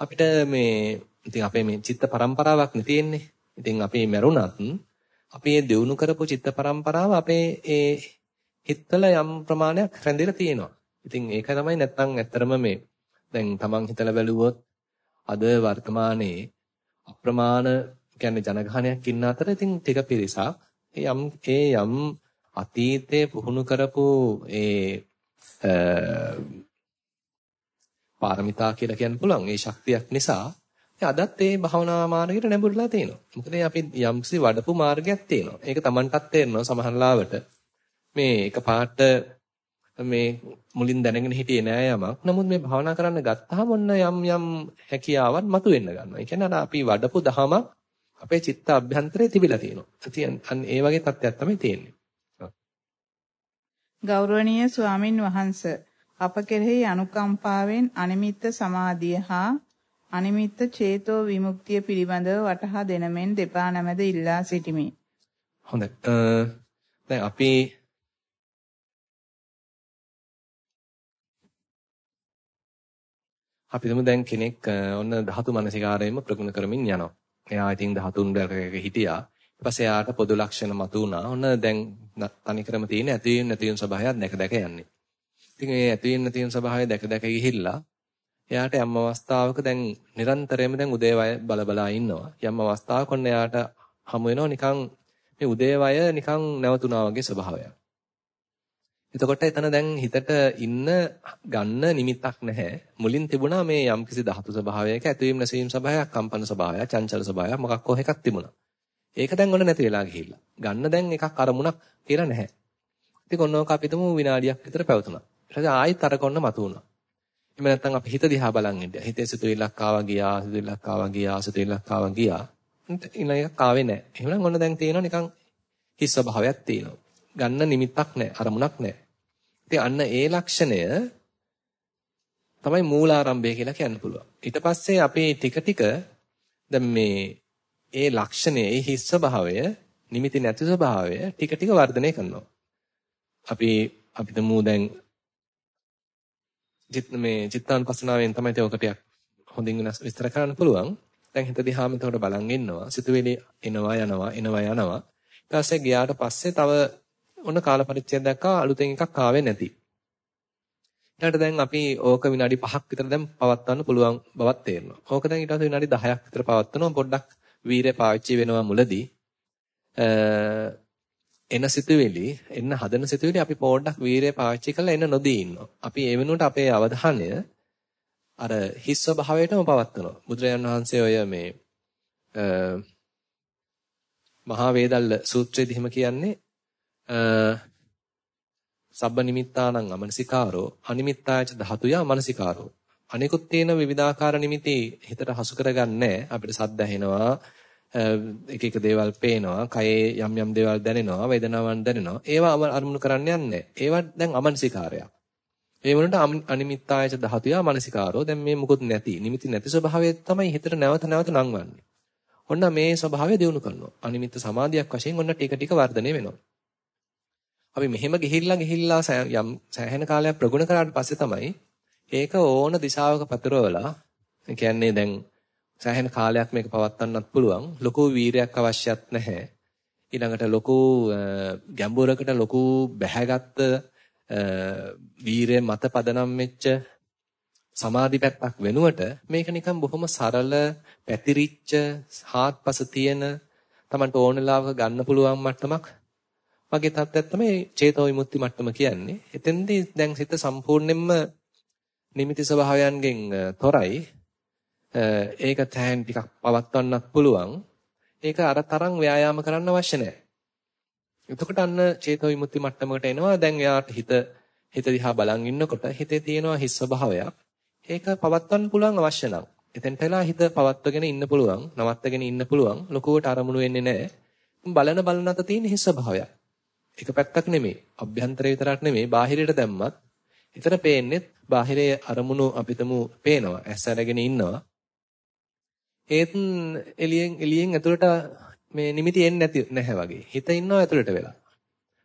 අපිට මේ ඉතින් අපේ මේ චිත්ත පරම්පරාවක් නේ තියෙන්නේ. ඉතින් අපි මැරුණත් අපි මේ දියුණු කරපු චිත්ත පරම්පරාව අපේ ඒ හිතවල යම් ප්‍රමාණයක් රැඳිලා තියෙනවා. ඉතින් ඒක තමයි නැත්තම් ඇත්තරම මේ දැන් තමන් හිතලා බැලුවොත් අද වර්තමානයේ අප්‍රමාණ කියන්නේ ජනගහනයක් ඉන්න අතර ඉතින් ටික පිරිසක් යම් ඒ යම් අතීතයේ පුහුණු කරපු ඒ පාරමිතා කියලා කියන්න පුළුවන් ඒ ශක්තියක් නිසා අදත් ඒ භවනා මාර්ගයට නැඹුරුලා තියෙනවා. මොකද අපි යම්කිසි වඩපු මාර්ගයක් තියෙනවා. ඒක Tamanටත් තේරෙනවා සමහරලාවට මේ එක පාට මේ මුලින් දැනගෙන හිටියේ නෑ යමක්. නමුත් මේ භාවනා කරන්න ගත්තාම ඔන්න යම් යම් හැකියාවක් මතුවෙන්න ගන්නවා. ඒ කියන්නේ අර අපි වඩපු දහමක් අපේ චිත්ත අභ්‍යන්තරේ තිබිලා තියෙනවා. ඉතින් අන්න ඒ වගේ තත්ත්වයක් තමයි තියෙන්නේ. ගෞරවනීය ස්වාමින් වහන්සේ අප කෙරෙහි අනුකම්පාවෙන් අනිමිත්ත සමාධිය හා අනිමිත්ත චේතෝ විමුක්තිය පිළිබඳව වටහා දෙනමෙන් දෙපා නැමද ඉල්ලා සිටිමි. හොඳයි. දැන් අපි අපි තුමු දැන් කෙනෙක් ඔන්න ධාතු මනසිකාරයෙන්ම ප්‍රගුණ කරමින් යනවා. එයා ඉතින් ධාතුන් වලක හිටියා. ඊට පස්සේ එයාට පොදු ලක්ෂණ මතු වුණා. ඔන්න දැන් තනිකරම තියෙන ඇතිවීම නැතිවීම ස්වභාවයක් දැක දැක යන්නේ. ඉතින් මේ ඇතිවීම නැතිවීම ස්වභාවය දැක දැක ගිහිල්ලා එයාට යම් අවස්ථාවක දැන් නිරන්තරයෙන්ම දැන් උදේවය බල බලා ඉන්නවා. යම් අවස්ථාවක ඔන්න එයාට හමු වෙනවා නිකන් මේ උදේවය නිකන් නැවතුණා වගේ ස්වභාවයක්. එතකොට එතන දැන් හිතට ඉන්න ගන්න නිමිත්තක් නැහැ. මුලින් තිබුණා මේ යම්කිසි ධාතු ස්වභාවයක ඇතුවීම නැසීම ස්වභාවයක්, කම්පන ස්වභාවයක්, චංචල ස්වභාවයක් මොකක් හෝ එකක් තිබුණා. ඒක දැන් ඔන්න නැති වෙලා ගිහිල්ලා. ගන්න දැන් එකක් අරමුණක් කියලා නැහැ. ඉතින් ඔන්නෝක අපි තුමු විනාඩියක් විතර පැවතුණා. ඊට පස්සේ ආයෙත් අර කොන්න මතුවුණා. එහෙම නැත්නම් අපි හිත දිහා බලන් ඉඳියා. හිතේ සිතුවිල්ලක් ආවා ගියා, සිතුවිල්ලක් ආවා ගියා, සිතුවිල්ලක් ආවා ගියා. ඉන්න එකක් ආවේ නැහැ. එහෙනම් ඔන්න දැන් තියෙනවා නිකන් හිස් ස්වභාවයක් තියෙනවා. ගන්න නිමිත්තක් නැහැ, අරමුණක් නැහැ. ඉතින් අන්න ඒ ලක්ෂණය තමයි මූලාරම්භය කියලා කියන්න පුළුවන්. ඊට පස්සේ අපි ටික ටික දැන් මේ ඒ ලක්ෂණය, ඒ හිස් ස්වභාවය, නිමිති නැති ස්වභාවය ටික ටික වර්ධනය කරනවා. අපි අපිට මූ දැන් චිත් මේ චිත්තානුපස්සනාවෙන් තමයි ඒක ටිකක් හොඳින් විස්තර කරන්න පුළුවන්. දැන් හිත දිහාම එතකොට බලන් ඉන්නවා. සිතුවිලි එනවා යනවා එනවා යනවා. ඊට පස්සේ ගියාට පස්සේ තව ඔන්න කාල පරිච්ඡේදයක් අලුතෙන් එකක් ආවේ නැති. ඊට දැන් අපි ඕක විනාඩි 5ක් විතර දැන් පවත්වන්න පුළුවන් බවක් තේරෙනවා. ඕක දැන් ඊට පස්සේ විනාඩි 10ක් විතර පවත්වනවා පොඩ්ඩක් වීරය පාවිච්චි වෙනවා මුලදී. එන සිතුවිලි එන්න හදන සිතුවිලි අපි පොඩ්ඩක් වීරය පාවිච්චි කරලා එන්න නොදී ඉන්නවා. අපි ඒ වෙනුවට අපේ අවධානය අර හිස් ස්වභාවයටම පවත්වනවා. බුදුරජාණන් වහන්සේ ඔය මේ මහා වේදල්ල සූත්‍රයේදී එහෙම කියන්නේ සබ්බ නිමිත්තානං අමනසිකාරෝ අනිමිත්තායච ධාතුය අමනසිකාරෝ. අනිකුත් තියෙන විවිධාකාර නිමිති හිතට හසු කරගන්නේ අපිට සද්ද ඇහෙනවා එක එක දේවල් පේනවා කයේ යම් යම් දේවල් දැනෙනවා වේදනාවන් දැනෙනවා. ඒවා අරමුණු කරන්න යන්නේ. ඒවා දැන් අමනසිකාරයක්. ඒ වුණට අනිමිත්තායච ධාතුය අමනසිකාරෝ. දැන් මේ මුකුත් නැති නිමිති නැති ස්වභාවය තමයි හිතට නැවත නැවත නංවන්නේ. ඔන්න මේ ස්වභාවය දිනු කරනවා. අනිමිත්ත සමාධියක් වශයෙන් ඔන්න ටික ටික වර්ධනය වෙනවා. අපි මෙහෙම ගිහිල්ලා ගිහිල්ලා යම් සෑහෙන කාලයක් ප්‍රගුණ කරාට පස්සේ තමයි ඒක ඕන දිශාවක පතරවලා ඒ කියන්නේ දැන් සෑහෙන කාලයක් මේක පවත්වන්නත් පුළුවන්. ලොකු වීරයක් අවශ්‍යත් නැහැ. ඊළඟට ලොකු ගැඹුරකට ලොකු බැහැගත් වීරය මත පදනම් වෙච්ච සමාධි පැත්තක් වෙනුවට මේක නිකන් බොහොම සරල පැතිරිච්ච හාත්පස තියෙන Tamanට ඕන ලාවක ගන්න පුළුවන් මට්ටමක් වගේ තත්ත්වයක් තමයි චේතෝ විමුක්ති මට්ටම කියන්නේ. එතෙන්දී දැන් සිත සම්පූර්ණයෙන්ම නිමිති ස්වභාවයන්ගෙන් තොරයි. ඒක තැන් ටිකක් පවත්වන්නත් පුළුවන්. ඒක අර තරම් ව්‍යායාම කරන්න අවශ්‍ය නැහැ. එතකොට අන්න චේතෝ විමුක්ති මට්ටමකට එනවා. දැන් යාට හිත හිත දිහා බලන් ඉන්නකොට හිතේ තියෙනවා හිස් ස්වභාවයක්. ඒක පවත්වන්න පුළුවන් අවශ්‍ය නම්. එතෙන්ට වෙලා හිත පවත්වගෙන ඉන්න පුළුවන්, නවත්තගෙන ඉන්න පුළුවන්. ලොකුවට අරමුණු වෙන්නේ නැහැ. බලන බලන අත තියෙන හිස් ස්වභාවයක්. එක පැත්තක් නෙමෙයි. අභ්‍යන්තරේ විතරක් නෙමෙයි බාහිරයට දැම්මත් එතන පේන්නේ බාහිරයේ අරමුණු අපිටම පේනවා. ඇස් අරගෙන ඉන්නවා. ඒත් එළියෙන් එළියෙන් ඇතුළට මේ නිමිති එන්නේ නැති නැහැ වගේ. හිත ඉන්නවා ඇතුළට වෙලා.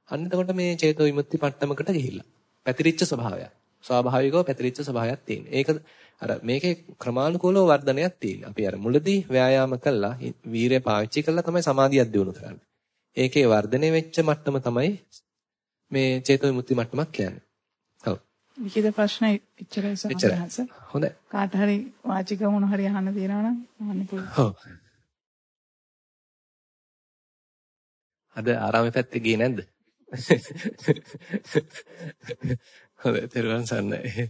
අන්න එතකොට මේ චේතෝ විමුක්ති පට්ටමකට ගිහිල්ලා. පැතිරිච්ච ස්වභාවයක්. ස්වාභාවිකව පැතිරිච්ච ස්වභාවයක් තියෙන. ඒක අර මේකේ ක්‍රමානුකූලව වර්ධනයක් තියෙනවා. අපි අර මුලදී ව්‍යායාම කළා, වීරය පාවිච්චි කළා තමයි සමාධියක් දියුණු කරන්නේ. ඒකේ වර්ධනය වෙච්ච මට්ටම තමයි මේ චේතෝ විමුක්ති මට්ටමක් කියන්නේ. ඔව්. විකිද ප්‍රශ්න එච්චරයි සමහරවිට. හොඳයි. කාට හරි වාචික මොන හරි අහන්න තියෙනවා නම් අහන්න පුළුවන්. ඔව්. අද ආරාමේ පැත්තේ ගියේ නැද්ද? හොඳයි, තෙරුවන් සරණයි.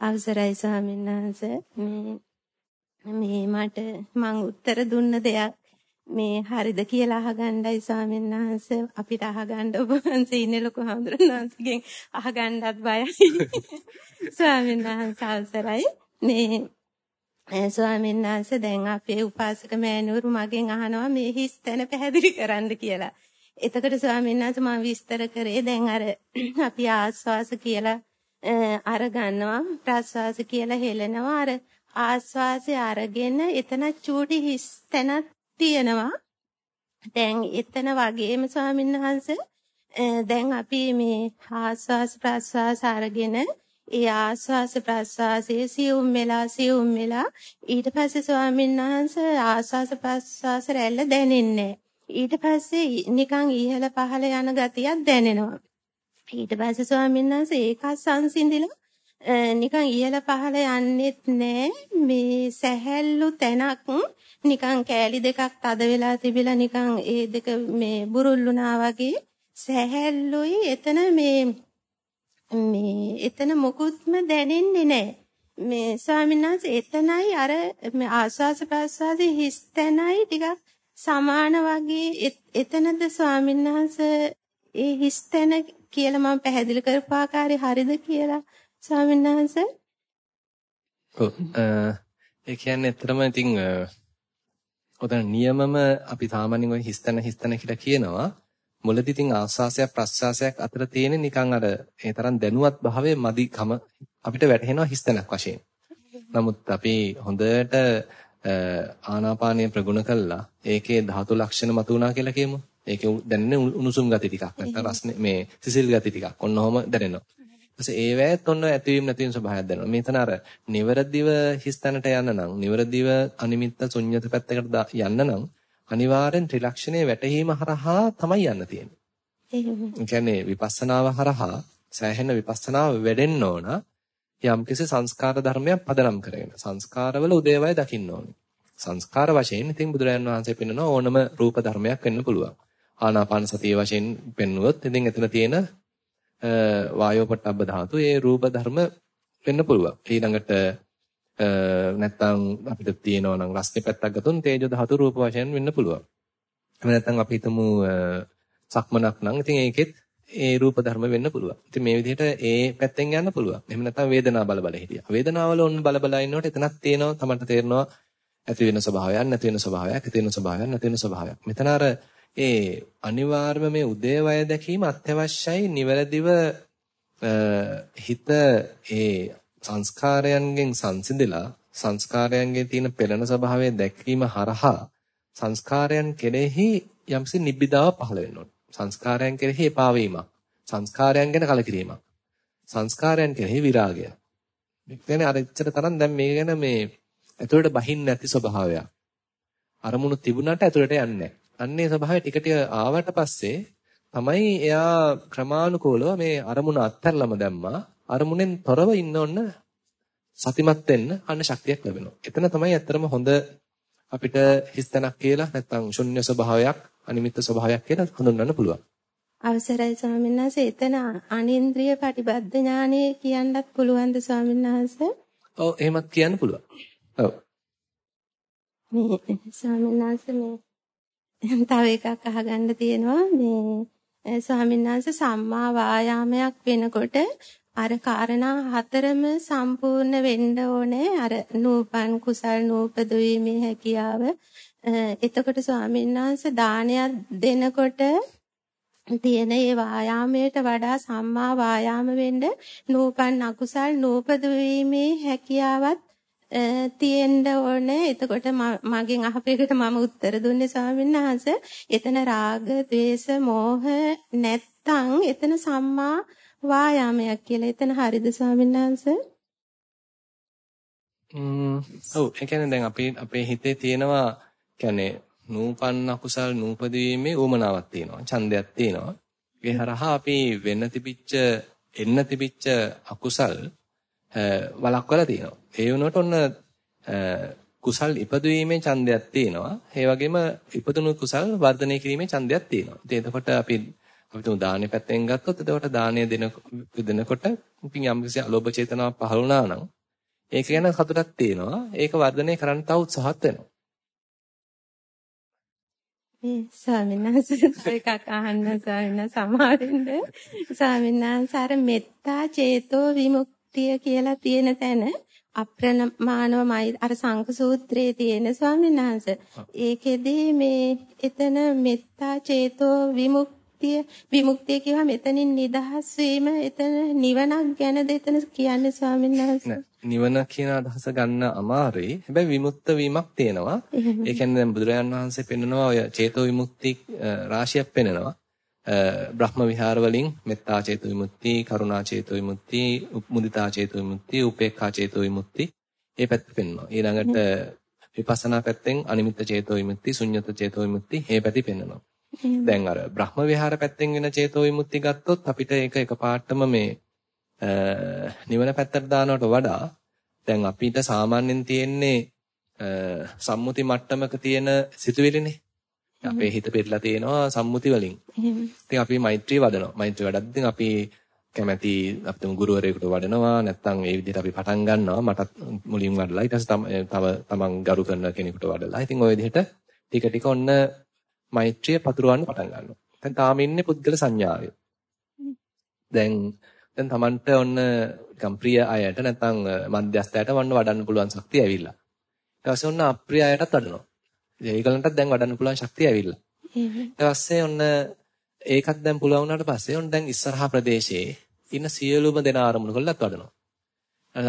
අවසරයි ස්වාමීන් වහන්සේ මේ මේ මට මං උත්තර දුන්න දෙයක් මේ හරිද කියලා අහගන්නයි ස්වාමීන් වහන්සේ. අපිට අහගන්න ඔබ වහන්සේ ඉන්නේ ලොකු හඳුනනන්සගෙන් අහගන්නත් බයයි. <laughs> ස්වාමීන් වහන්සේ අවසරයි. මේ ස්වාමීන් වහන්සේ දැන් අපේ උපාසක මෑණිවරු මගෙන් අහනවා මේ හිස් තැන පැහැදිලි කරන්න කියලා. එතකොට ස්වාමීන් වහන්සේ මම විස්තර කරේ දැන් අර <clears throat> අපි ආස්වාස කියලා අර ගන්නවා ප්‍රස්වාස කියලා හෙලනවා අර ආස්වාසය අරගෙන එතන චූටි හිස් තැනක් තියෙනවා. දැන් එතන වගේම ස්වාමීන් වහන්සේ දැන් අපි මේ ආස්වාස ප්‍රස්වාස අරගෙන ඒ ආස්වාස ප්‍රස්වාසයේ සියුම් වෙලා සියුම් වෙලා ඊට පස්සේ ස්වාමීන් වහන්සේ ආස්වාස ප්‍රස්වාස රැල්ල දැනෙන්නේ ඊට පස්සේ නිකන් ඉහළ පහළ යන ගතියක් දැනෙනවා. ඊට පස්සේ ස්වාමීන් වහන්සේ ඒක සංසිඳිලා නිකන් ඉහළ පහළ යන්නෙත් නෑ. මේ සැහැල්ලු තැනක් නිකන් කෑලි දෙකක් තද වෙලා තිබිලා නිකන් ඒ දෙක මේ බුරුල්ුණා වගේ සැහැල්ලුයි. එතන මේ මේ එතන මොකුත්ම දැනෙන්නේ නැහැ. මේ ස්වාමීන් වහන්සේ එතනයි අර මේ ආස්වාස ප්‍රාස්වාසයේ හිස් තැනයි ටිකක් සමාන වගේ. එතනද ස්වාමීන් වහන්සේ ඒ හිස් තැන කියලා මම පැහැදිලි කරපු ආකාරය හරිද කියලා ස්වාමීන් වහන්සේ ඔව් ඒ කියන්නේ ඇත්තටම ඉතින් ඔතන නියමම අපි සාමාන්‍යයෙන් ඔය හිස්තන හිස්තන කියලා කියනවා මුලදී තින් ආස්වාසයක් ප්‍රස්වාසයක් අතර තියෙන නිකන් අර ඒ තරම් දැනුවත් භාවයේ මදිකම අපිට වැටහෙනවා හිස්තනක් වශයෙන්. නමුත් අපි හොඳට ආනාපානය ප්‍රගුණ කළා ඒකේ ධාතු ලක්ෂණ මතුණා කියලා කියමු. ඒකේ දැනෙන උණුසුම් ගති ටිකක් නැත්නම් රස්නේ මේ සිසිල් ගති ටිකක් ඔන්න ඔහම දැනෙනවා. ඊපස්සේ ඒ වෑත් ඔන්න ඇතිවීම නැතිවීම ස්වභාවයක් දැනෙනවා. මෙතන අර නිවරදිව හිස්තැනට යන්න නම් නිවරදිව අනිමිත්ත ශුන්්‍යත පැත්තකට යන්න නම් අනිවාර්යෙන් ත්‍රිලක්ෂණයේ වැටහීම හරහා තමයි යන්න තියෙන්නේ. එහෙමයි. කියන්නේ විපස්සනාව හරහා සෑහෙන විපස්සනාව වැඩෙන්න ඕන යම්කිසි සංස්කාර ධර්මයක් පදනම් කරගෙන සංස්කාරවල උදේවය දකින්න ඕනේ. සංස්කාර වශයෙන් ඉතින් බුදුරජාන් වහන්සේ පෙන්වන ඕනම රූප ධර්මයක් වෙන්න පුළුවන්. ආනාපාන සතිය වශයෙන් පෙන්වුවොත් ඉතින් එතන තියෙන වායෝ පට්ටබ්බ ධාතු ඒ රූප ධර්ම වෙන්න පුළුවන්. ඊළඟට නැත්තම් අපිට තියෙනවා නම් රස්නේ පැත්තක් ගත්තොත් තේජෝ ධාතු රූප වශයෙන් වෙන්න පුළුවන්. එහෙම නැත්තම් අපි හිතමු සක්මනක් නම් ඉතින් ඒකෙත් ඒ රූප ධර්ම වෙන්න පුළුවන්. ඉතින් මේ විදිහට ඒ පැත්තෙන් යන්න පුළුවන්. එහෙම නැත්නම් වේදනාව බල බල හිටියා. වේදනාවල ඔන්න බල බල ඉන්නකොට එතනක් තියෙනවා තමන්ට තේරෙනවා ඇති වෙන ස්වභාවයක් නැති වෙන ස්වභාවයක් ඇති වෙන ස්වභාවයක් නැති වෙන ස්වභාවයක්. මෙතන අර ඒ අනිවාර්යම මේ උදේවය දැකීම අත්‍යවශ්‍යයි නිවැරදිව හිත ඒ සංස්කාරයන්ගෙන් සංසිඳලා සංස්කාරයන්ගේ තියෙන පෙළෙන ස්වභාවය දැක්වීම හරහා සංස්කාරයන් කෙරෙහි යම්සි නිබ්බිදාව පහළ වෙන්න ඕනේ. සංස්කාරයන් කෙරෙහි එපා වීමක්. සංස්කාරයන් ගැන කලකිරීමක්. සංස්කාරයන් කෙරෙහි විරාගය. මේ කියන්නේ අර ඉච්ඡර තරම් දැන් මේ ගැන මේ ඇතුළට බහින්න නැති ස්වභාවයක්. අරමුණු තිබුණාට ඇතුළට යන්නේ නැහැ. අන්නේ ස්වභාවය ටික ආවට පස්සේ තමයි එයා ක්‍රමානුකූලව මේ අරමුණ අත්හැරලම දැම්මා. අරමුණෙන් තොරව ඉන්න ඕන සතිමත් වෙන්න අන්න ශක්තියක් ලැබෙනවා. එතන තමයි ඇත්තටම හොඳ අපිට හිස්තනක් කියලා නැත්නම් ශුන්‍ය ස්වභාවයක් අනිමිත්ත ස්වභාවයක් කියලා හඳුන්වන්න පුළුවන්. අවසරයි ස්වාමීන් වහන්සේ එතන අනින්ද්‍රිය ප්‍රතිබද්ධ ඥානය කියන්නත් පුළුවන්ද ස්වාමීන් වහන්සේ? ඔව් එහෙමත් කියන්න පුළුවන්. ඔව්. මේ ස්වාමීන් වහන්සේ මේ <laughs> තව එකක් අහගන්න තියෙනවා. මේ ස්වාමීන් වහන්සේ සම්මා වායාමයක් වෙනකොට අර කාරණා හතරම සම්පූර්ණ වෙන්න ඕනේ. අර නූපන් කුසල් නූපදවීමේ හැකියාව. එතකොට ස්වාමීන් වහන්සේ දානයක් දෙනකොට තියෙන ඒ වායාමයට වඩා සම්මා වායාම වෙන්න නූපන් අකුසල් නූපදවීමේ හැකියාවත් තියෙන්න ඕනේ. එතකොට මගෙන් අහපේකට මම උත්තර දුන්නේ ස්වාමීන් වහන්සේ. එතන රාග, ద్వේෂ, මෝහ නැත්තම් එතන සම්මා වායාමයක් කියලා. එතන හරිද ස්වාමීන් වහන්සේ? ම්ම් ඔව් ඒ කියන්නේ දැන් අපේ අපේ හිතේ තියෙනවා කියන්නේ නූපන්න අකුසල් නූපදීමේ උමනාවක් තියෙනවා. ඡන්දයක් තියෙනවා. ඒ හරහා අපි වෙන්න තිබිච්ච එන්න තිබිච්ච අකුසල් වලක්වලා තියෙනවා. ඒ වුණොත් ඔන්න කුසල් ඉපදවීමේ ඡන්දයක් තියෙනවා. ඒ වගේම ඉපදුණු කුසල් වර්ධනය කිරීමේ ඡන්දයක් තියෙනවා. ඉතින් එතකොට අපි අපි තුමු දානේ පැත්තෙන් ගත්තොත් එතකොට දානය දෙන දෙනකොට ඉතින් යම් කිසි අලෝභ චේතනාවක් පහළ වුණා නම් ඒක ගැන සතුටක් තියෙනවා. ඒක වර්ධනය කරන්න තව උත්සාහත් වෙනවා. මේ ස්වාමීන් වහන්සේ එකක් අහන්න ස්වාමීන් සමාවෙන්න ස්වාමීන් වහන්සේ මෙත්තා චේතෝ විමුක්තිය කියලා තියෙන තැන අප්‍රමාණවමයි අර සංඝ සූත්‍රයේ තියෙන ස්වාමීන් වහන්සේ ඒකෙදී මේ එතන මෙත්තා චේතෝ විමුක්තිය විමුක්තිය කියවම එතනින් නිදහස් වීම එතන නිවනක් ගැනද එතන කියන්නේ ස්වාමීන් වහන්සේ නිවන කියන අදහස ගන්න අමාරුයි. හැබැයි විමුක්ත වීමක් තියෙනවා. ඒ කියන්නේ බුදුරජාන් වහන්සේ පෙන්නනවා ඔය චේතෝ විමුක්ති රාශියක් පෙන්නනවා. බ්‍රහ්ම විහාර වලින් මෙත්තා චේතෝ විමුක්ති, කරුණා චේතෝ විමුක්ති, මුදිතා චේතෝ විමුක්ති, උපේක්ඛා චේතෝ විමුක්ති. මේ පැත්ත පෙන්නනවා. ඊළඟට විපස්සනා පැත්තෙන් අනිමිත්ත චේතෝ විමුක්ති, ශුන්්‍යත චේතෝ විමුක්ති මේ පැති පෙන්නනවා. දැන් අර බ්‍රහ්ම විහාර පැත්තෙන් වෙන චේතෝ විමුක්ති ගත්තොත් අපිට ඒක එකපාරටම මේ නිවන පැත්තට දානවට වඩා දැන් අපිට සාමාන්‍යයෙන් තියෙන්නේ සම්මුති මට්ටමක තියෙන සිතුවිලිනේ. අපේ හිත පෙරලා තියෙනවා සම්මුති වලින්. ඉතින් අපි මෛත්‍රී වඩනවා. මෛත්‍රී වඩද්දී අපි කැමැති අපිටම ගුරුවරයෙකුට වඩනවා නැත්නම් ඒ විදිහට අපි පටන් ගන්නවා මටත් මුලින් වඩලා ඊට පස්සේ තව තමන් ගරු කරන කෙනෙකුට වඩලා. ඉතින් ওই විදිහට ටික ටික ඔන්න මෛත්‍රිය පතුරවන්න පටන් ගන්නවා. දැන් තාම ඉන්නේ පුද්ගල සංඥාවේ. දැන් දැන් Tamanට ඔන්න නිකම් ප්‍රිය අයට නැත්නම් මධ්‍යස්ථයට වන්න වඩන්න පුළුවන් ශක්තිය ඇවිල්ලා. ඊට පස්සේ ඔන්න අප්‍රිය අයටත් වඩනවා. ඒගොල්ලන්ටත් දැන් වඩන්න පුළුවන් ශක්තිය ඇවිල්ලා. ඊට පස්සේ ඔන්න ඒකත් දැන් පුළුවන් වුණාට පස්සේ ඔන්න දැන් ඉස්සරහා ප්‍රදේශයේ ඉන්න සියලුම දෙනා අරමුණු කරලත් වඩනවා.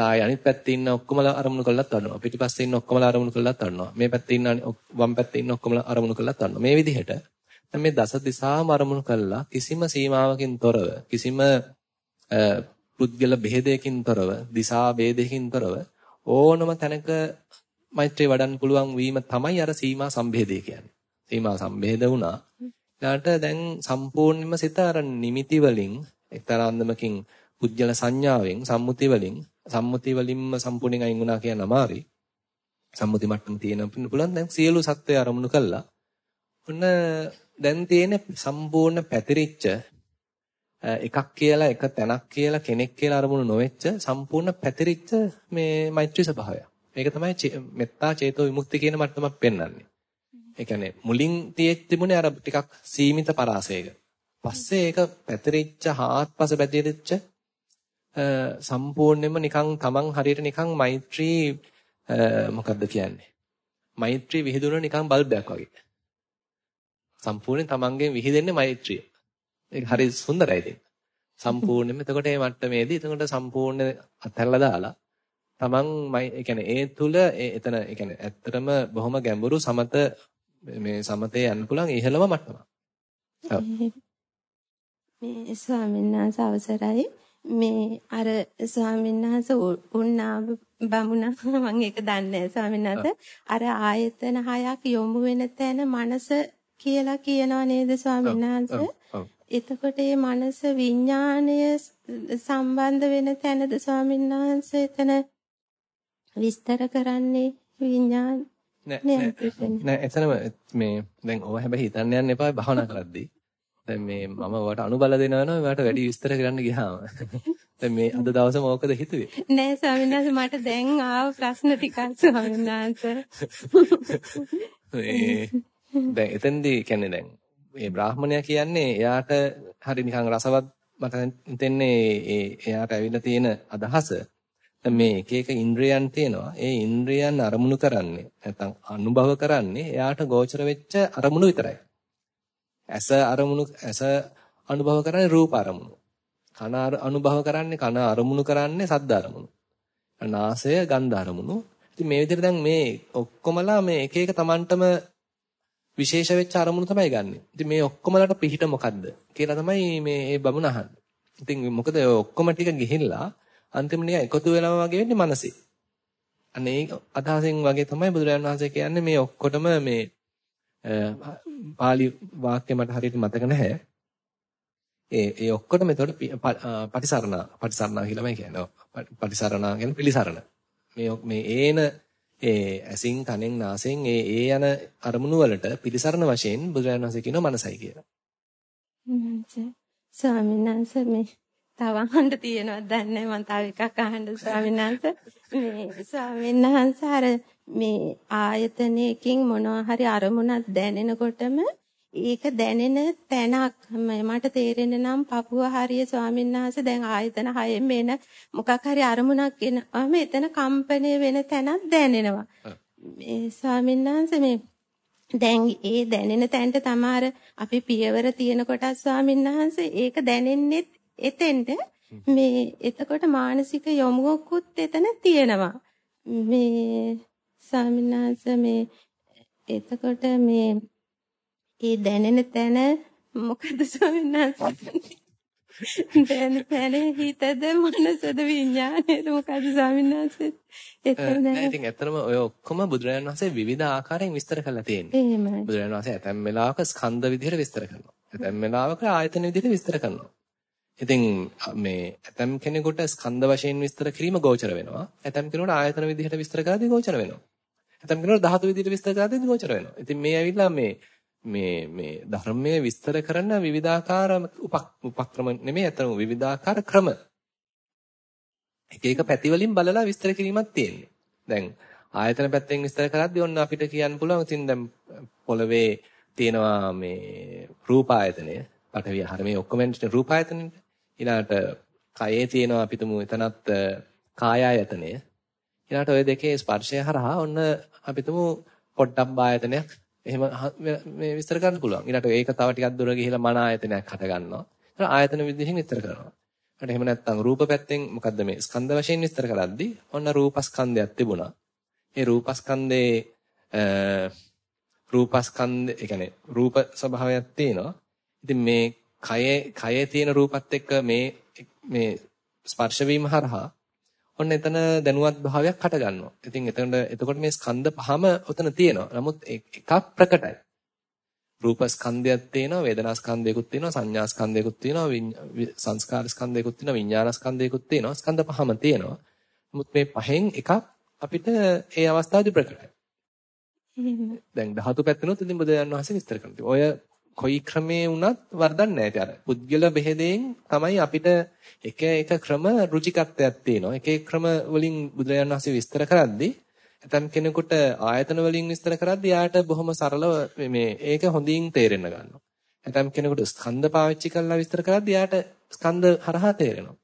ආය අනිත් පැත්තේ ඉන්න ඔක්කොම අරමුණු කරලත් වඩනවා. පිටිපස්සේ ඉන්න ඔක්කොම අරමුණු කරලත් වඩනවා. මේ පැත්තේ ඉන්න වම් පැත්තේ ඉන්න ඔක්කොම අරමුණු කරලත් වඩනවා. මේ විදිහට දැන් මේ දස දිශාම අරමුණු කළා කිසිම සීමාවකින් තොරව කිසිම පුද්ගල බෙහෙදයකින් තොරව දිසා ભેදයකින් තොරව ඕනම තැනක මෛත්‍රිය වඩන්න පුළුවන් වීම තමයි අර සීමා සම්භේදය කියන්නේ. සීමා සම්භේද වුණා. ඊට දැන් සම්පූර්ණයෙන්ම සිත අර නිමිති වලින් එක්තරා අන්දමකින් පුජ්‍යල සංඥාවෙන් සම්මුති වලින් සම්මුති වලින්ම සම්පූර්ණයෙන් අයින් වුණා කියන අමාරුයි. සම්මුති මට්ටම තියෙන පුළුවන් දැන් සියලු සත්වය අරමුණු කළා. ඔන්න දැන් තියෙන සම්පූර්ණ පැතිරිච්ච එකක් කියලා එක තැනක් කියලා කෙනෙක් කියලා අරමුණු නොවෙච්ච සම්පූර්ණ පැතිරිච්ච මේ මෛත්‍රී ස්වභාවය. මේක තමයි මෙත්තා චේතෝ විමුක්ති කියන මට්ටමක් පෙන්වන්නේ. ඒ කියන්නේ මුලින් තිබුණේ අර ටිකක් සීමිත පරාසයක. පස්සේ ඒක පැතිරිච්ච හාත්පස පැතිරිච්ච සම්පූර්ණයෙන්ම නිකන් තමන් හරියට නිකන් මෛත්‍රී මොකද්ද කියන්නේ? මෛත්‍රී විහිදුන නිකන් බල්බයක් වගේ. සම්පූර්ණයෙන් තමන්ගෙන් විහිදෙන්නේ මෛත්‍රිය. ඒක හරි සුන්දරයි ඉතින්. සම්පූර්ණයෙන්ම එතකොට මේ මට්ටමේදී එතකොට සම්පූර්ණ අත්හැරලා දාලා තමන් ඒ කියන්නේ ඒ තුල එතන ඒ කියන්නේ ඇත්තටම බොහොම ගැඹුරු සමත මේ සමතේ යන්න පුළුවන් ඉහළම මට්ටම. මේ ස්වාමීන් වහන්සේ අවසරයි. මේ අර ස්වාමීන් වහන්සේ උන්නා බමුණා මම ඒක දන්නේ ස්වාමීන් වහන්සේ. අර ආයතන හයක් යොමු වෙන තැන මනස කියලා කියනවා නේද ස්වාමීන් වහන්සේ? එතකොට මේ මනස විඥාණය සම්බන්ධ වෙන තැනද ස්වාමීන් වහන්සේ එතන විස්තර කරන්නේ විඥාන නෑ නෑ එතනම මේ දැන් ඔය හැබැයි හිතන්න යන්න එපා භවනා කරද්දී. දැන් මේ මම ඔයාලට අනුබල දෙනවා නම් ඔයාලට වැඩි විස්තර කරන්න ගියාම. දැන් මේ අද දවසම ඕකද හිතුවේ? නෑ ස්වාමීන් වහන්සේ මට දැන් ආව ප්‍රශ්න ටිකක් ස්වාමීන් වහන්සේ. දැන් එතෙන්දී කියන්නේ දැන් මේ බ්‍රාහ්මණයා කියන්නේ එයාට හරි නිකන් රසවත් මට හිතෙන්නේ ඒ එයාට ඇවිල්ලා තියෙන අදහස මේ එක එක ඉන්ද්‍රයන් තියෙනවා. ඒ ඉන්ද්‍රයන් අරමුණු කරන්නේ නැත්නම් අනුභව කරන්නේ එයාට ගෝචර වෙච්ච අරමුණු විතරයි. ඇස අරමුණු ඇස අනුභව කරන්නේ රූප අරමුණු. කන අනුභව කරන්නේ කන අරමුණු කරන්නේ සද්ද අරමුණු. නාසය ගන්ධ අරමුණු. ඉතින් මේ විදිහට දැන් මේ ඔක්කොමලා මේ එක එක Tamanටම විශේෂ වෙච්ච අරමුණු තමයි ගන්නෙ. ඉතින් මේ ඔක්කොමලට පිහිට මොකද්ද කියලා තමයි මේ මේ බමුණ අහන්නේ. ඉතින් මොකද ඔක්කොම ටික ගිහිල්ලා අන්තිමට නිකන් එකතු වෙනවා වගේ වෙන්නේ මනසේ. අනේ අදහසෙන් වගේ තමයි බුදුරජාණන් වහන්සේ කියන්නේ මේ ඔක්කොටම මේ පාලි වාක්‍ය මට හරියට මතක නැහැ. ඒ ඒ ඔක්කොටම එතකොට පටිසරණ පටිසරණ කියලාමයි කියන්නේ. පටිසරණ කියන්නේ පිළිසරණ. මේ මේ ඒන ඒ ඇසින් කනෙන් නාසයෙන් ඒ ඒ යන අරමුණු වලට පිළිසරණ වශයෙන් බුදුරජාණන් වහන්සේ කියනවා මනසයි කියලා. ස්වාමීන් වහන්සේ මේ තව අහන්න තියෙනවද දන්නේ මම තව එකක් අහන්න ස්වාමීන් වහන්සේ. මේ ස්වාමීන් වහන්සේ අර මේ ආයතනයකින් මොනවා හරි අරමුණක් දැනෙනකොටම ඒක දැනෙන තැනක් මට තේරෙන්නේ නම් පපුව හරිය ස්වාමීන් වහන්සේ දැන් ආයතන හයෙන් මේන මොකක් හරි අරමුණක් එනවාම එතන කම්පණය වෙන තැනක් දැනෙනවා. මේ ස්වාමීන් වහන්සේ මේ දැන් ඒ දැනෙන තැනට තමාර අපි පියවර තියෙන කොට ස්වාමීන් වහන්සේ ඒක දැනෙන්නේ එතෙන්ට මේ එතකොට මානසික යොමුවකුත් එතන තියෙනවා. මේ ස්වාමීන් වහන්සේ මේ එතකොට මේ ඒ දැනෙන තැන මොකද ස්වාමීන් වහන්සේ? දැන් දැන හිතද මනසද විඥානයද මොකද ස්වාමීන් වහන්සේ? එතන ඉතින් ඇත්තටම ඔය ඔක්කොම බුදුරජාණන් වහන්සේ විවිධ ආකාරයෙන් විස්තර කරලා තියෙන්නේ. එහෙමයි. බුදුරජාණන් වහන්සේ ඇතැම් වෙලාවක ස්කන්ධ විදිහට විස්තර කරනවා. ඇතැම් වෙලාවක ආයතන විදිහට විස්තර කරනවා. ඉතින් මේ ඇතැම් කෙනෙකුට ස්කන්ධ වශයෙන් විස්තර කිරීම ගෝචර වෙනවා. ඇතැම් කෙනෙකුට ආයතන විදිහට විස්තර කරද්දී ගෝචර වෙනවා. ඇතැම් කෙනෙකුට ධාතු විදිහට විස්තර කරද්දී ගෝචර වෙනවා. ඉතින් මේ ඇවිල්ලා මේ මේ මේ ධර්මයේ විස්තර කරන විවිධාකාර උපක්‍රම නෙමෙයි අතන විවිධාකාර ක්‍රම. එක එක පැති වලින් බලලා විස්තර කිරීමක් තියෙන්නේ. දැන් ආයතන පැත්තෙන් විස්තර කරද්දී ඔන්න අපිට කියන්න පුළුවන් ඉතින් දැන් පොළවේ තියෙනවා මේ රූප ආයතනය, පඨවි ආහාර මේ ඔක්කොම රූප ආයතනෙ. ඊළාට කයේ තියෙනවා අපිටම එතනත් කාය ආයතනය. ඊළාට ওই දෙකේ ස්පර්ශය හරහා ඔන්න අපිටම පොට්ටබ්බ ආයතනයක් එහෙම මේ විස්තර කරන්න පුළුවන්. ඊළාට ඒක තව ටිකක් දුර ගිහිලා මන ආයතනයක් හට ගන්නවා. ඊට ආයතන විදිහින් විස්තර කරනවා. ඊට එහෙම නැත්නම් රූප පැත්තෙන් මොකද්ද මේ ස්කන්ධ වශයෙන් විස්තර කරද්දී ඔන්න රූපස්කන්ධයක් තිබුණා. ඒ රූපස්කන්ධේ රූපස්කන්ධ ඒ කියන්නේ රූප ස්වභාවයක් තියෙනවා. ඉතින් මේ කයේ කයේ තියෙන රූපත් එක්ක මේ මේ ස්පර්ශ වීම හරහා ඔන්න එතන දැනුවත් භාවයක් හට ගන්නවා. ඉතින් එතකොට එතකොට මේ ස්කන්ධ පහම ඔතන තියෙනවා. නමුත් එකක් ප්‍රකටයි. රූප ස්කන්ධයක් තියෙනවා, වේදනා ස්කන්ධයකුත් තියෙනවා, සංඥා ස්කන්ධයකුත් තියෙනවා, සංස්කාර ස්කන්ධයකුත් තියෙනවා, විඥාන ස්කන්ධයකුත් තියෙනවා. ස්කන්ධ පහම තියෙනවා. නමුත් මේ පහෙන් එකක් අපිට ඒ අවස්ථාවේදී ප්‍රකටයි. දැන් ධාතු පැත්තනොත් ඉතින් බුදුන් වහන්සේ විස්තර කරනවා. ඔය කොයි ක්‍රමේ වුණත් වරදක් නැහැ. අර පුද්ගල බෙහෙදෙන් තමයි අපිට එක එක ක්‍රම රුචිකත්වයක් තියෙනවා. එක එක ක්‍රම වලින් බුදුරජාණන් වහන්සේ විස්තර කරද්දී ඇතම් කෙනෙකුට ආයතන වලින් විස්තර කරද්දී යාට බොහොම සරලව මේ ඒක හොඳින් තේරෙන්න ගන්නවා. ඇතම් කෙනෙකුට ස්කන්ධ පාවිච්චි කරලා විස්තර කරද්දී යාට ස්කන්ධ හරහා තේරෙනවා.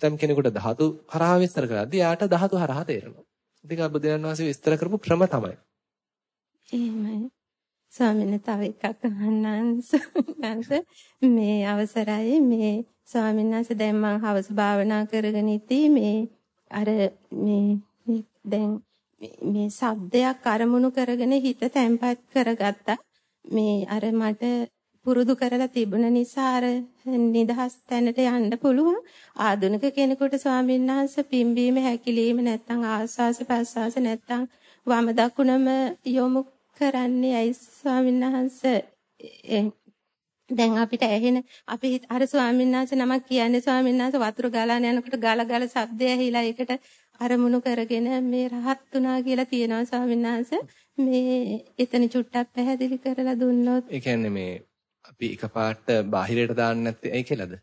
ඇතම් කෙනෙකුට ධාතු හරහා විස්තර කරද්දී යාට ධාතු හරහා තේරෙනවා. ඉතින් බුදුරජාණන් වහන්සේ විස්තර කරපු ක්‍රම තමයි. එහෙමයි. ස්වාමීන් තව එකක් අහන්නන්ස මේ අවසරයි. මේ ස්වාමීන් වහන්සේ දැන් මම හවස භාවනා කරගෙන ඉති මේ අර මේ දැන් මේ සබ්දයක් අරමුණු කරගෙන හිත තැම්පත් කරගත්තා. මේ අර මට පුරුදු කරලා තිබුණ නිසා අර නිදහස් තැනට යන්න පුළුවන්. ආධුනික කෙනෙකුට ස්වාමීන් වහන්සේ පිම්බීම හැකිලිම නැත්නම් ආස්වාස ප්‍රස්වාස නැත්නම් වම දකුණම යොමු කරන්නේ ඇයි ස්වාමීන් වහන්සේ? දැන් අපිට ඇහෙන අපි අර ස්වාමීන් වහන්සේ නමක් කියන්නේ ස්වාමීන් වහන්සේ වතුර ගලාන යනකොට ගල ගල ශබ්දය ඇහිලා ඒකට අරමුණු කරගෙන මේ රහත් වුණා කියලා තියෙනවා ස්වාමීන් වහන්සේ. මේ එතන චුට්ටක් පැහැදිලි කරලා දුන්නොත් ඒ කියන්නේ මේ අපි එකපාරට බාහිරයට දාන්න නැත්තේ ඇයි කියලාද?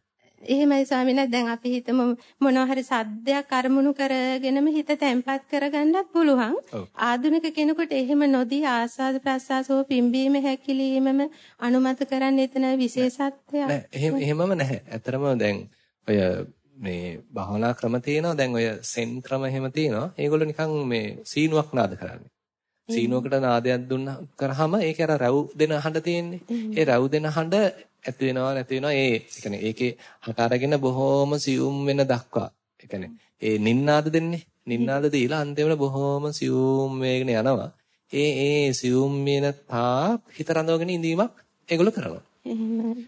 එහෙමයි ස්වාමීනි දැන් අපි හිතමු මොනවා හරි සද්දයක් අරමුණු කරගෙනම හිත තැම්පත් කරගන්නත් පුළුවන්. ආධුනික කෙනෙකුට එහෙම නොදී ආස්වාද ප්‍රසආසෝ පිම්බීම හැකිලීමම අනුමත කරන්න එතන විශේෂත්වයක්. නෑ එහෙම එහෙමම නැහැ. ඇත්තරම දැන් ඔය මේ භාවනා ක්‍රම තියෙනවා. දැන් ඔය සෙන් ක්‍රම එහෙම තියෙනවා. ඒගොල්ලෝ නිකන් මේ සීනුවක් නාද කරන්නේ. සීනුවකට නාදයක් දුන්නා කරාම ඒක අර රැව් දෙන හඬ තියෙන්නේ. ඒ රැව් දෙන හඬ ඇති වෙනවා නැති වෙනවා ඒ කියන්නේ ඒකේ හට අරගෙන බොහොම සියුම් වෙන දක්වා. ඒ කියන්නේ ඒ නින්නාද දෙන්නේ. නින්නාද දීලා අන්තිමට බොහොම සියුම් වෙගෙන යනවා. ඒ ඒ සියුම් වෙන තාක් හිත රඳවගෙන ඉඳීමක් ඒගොල්ලෝ කරනවා.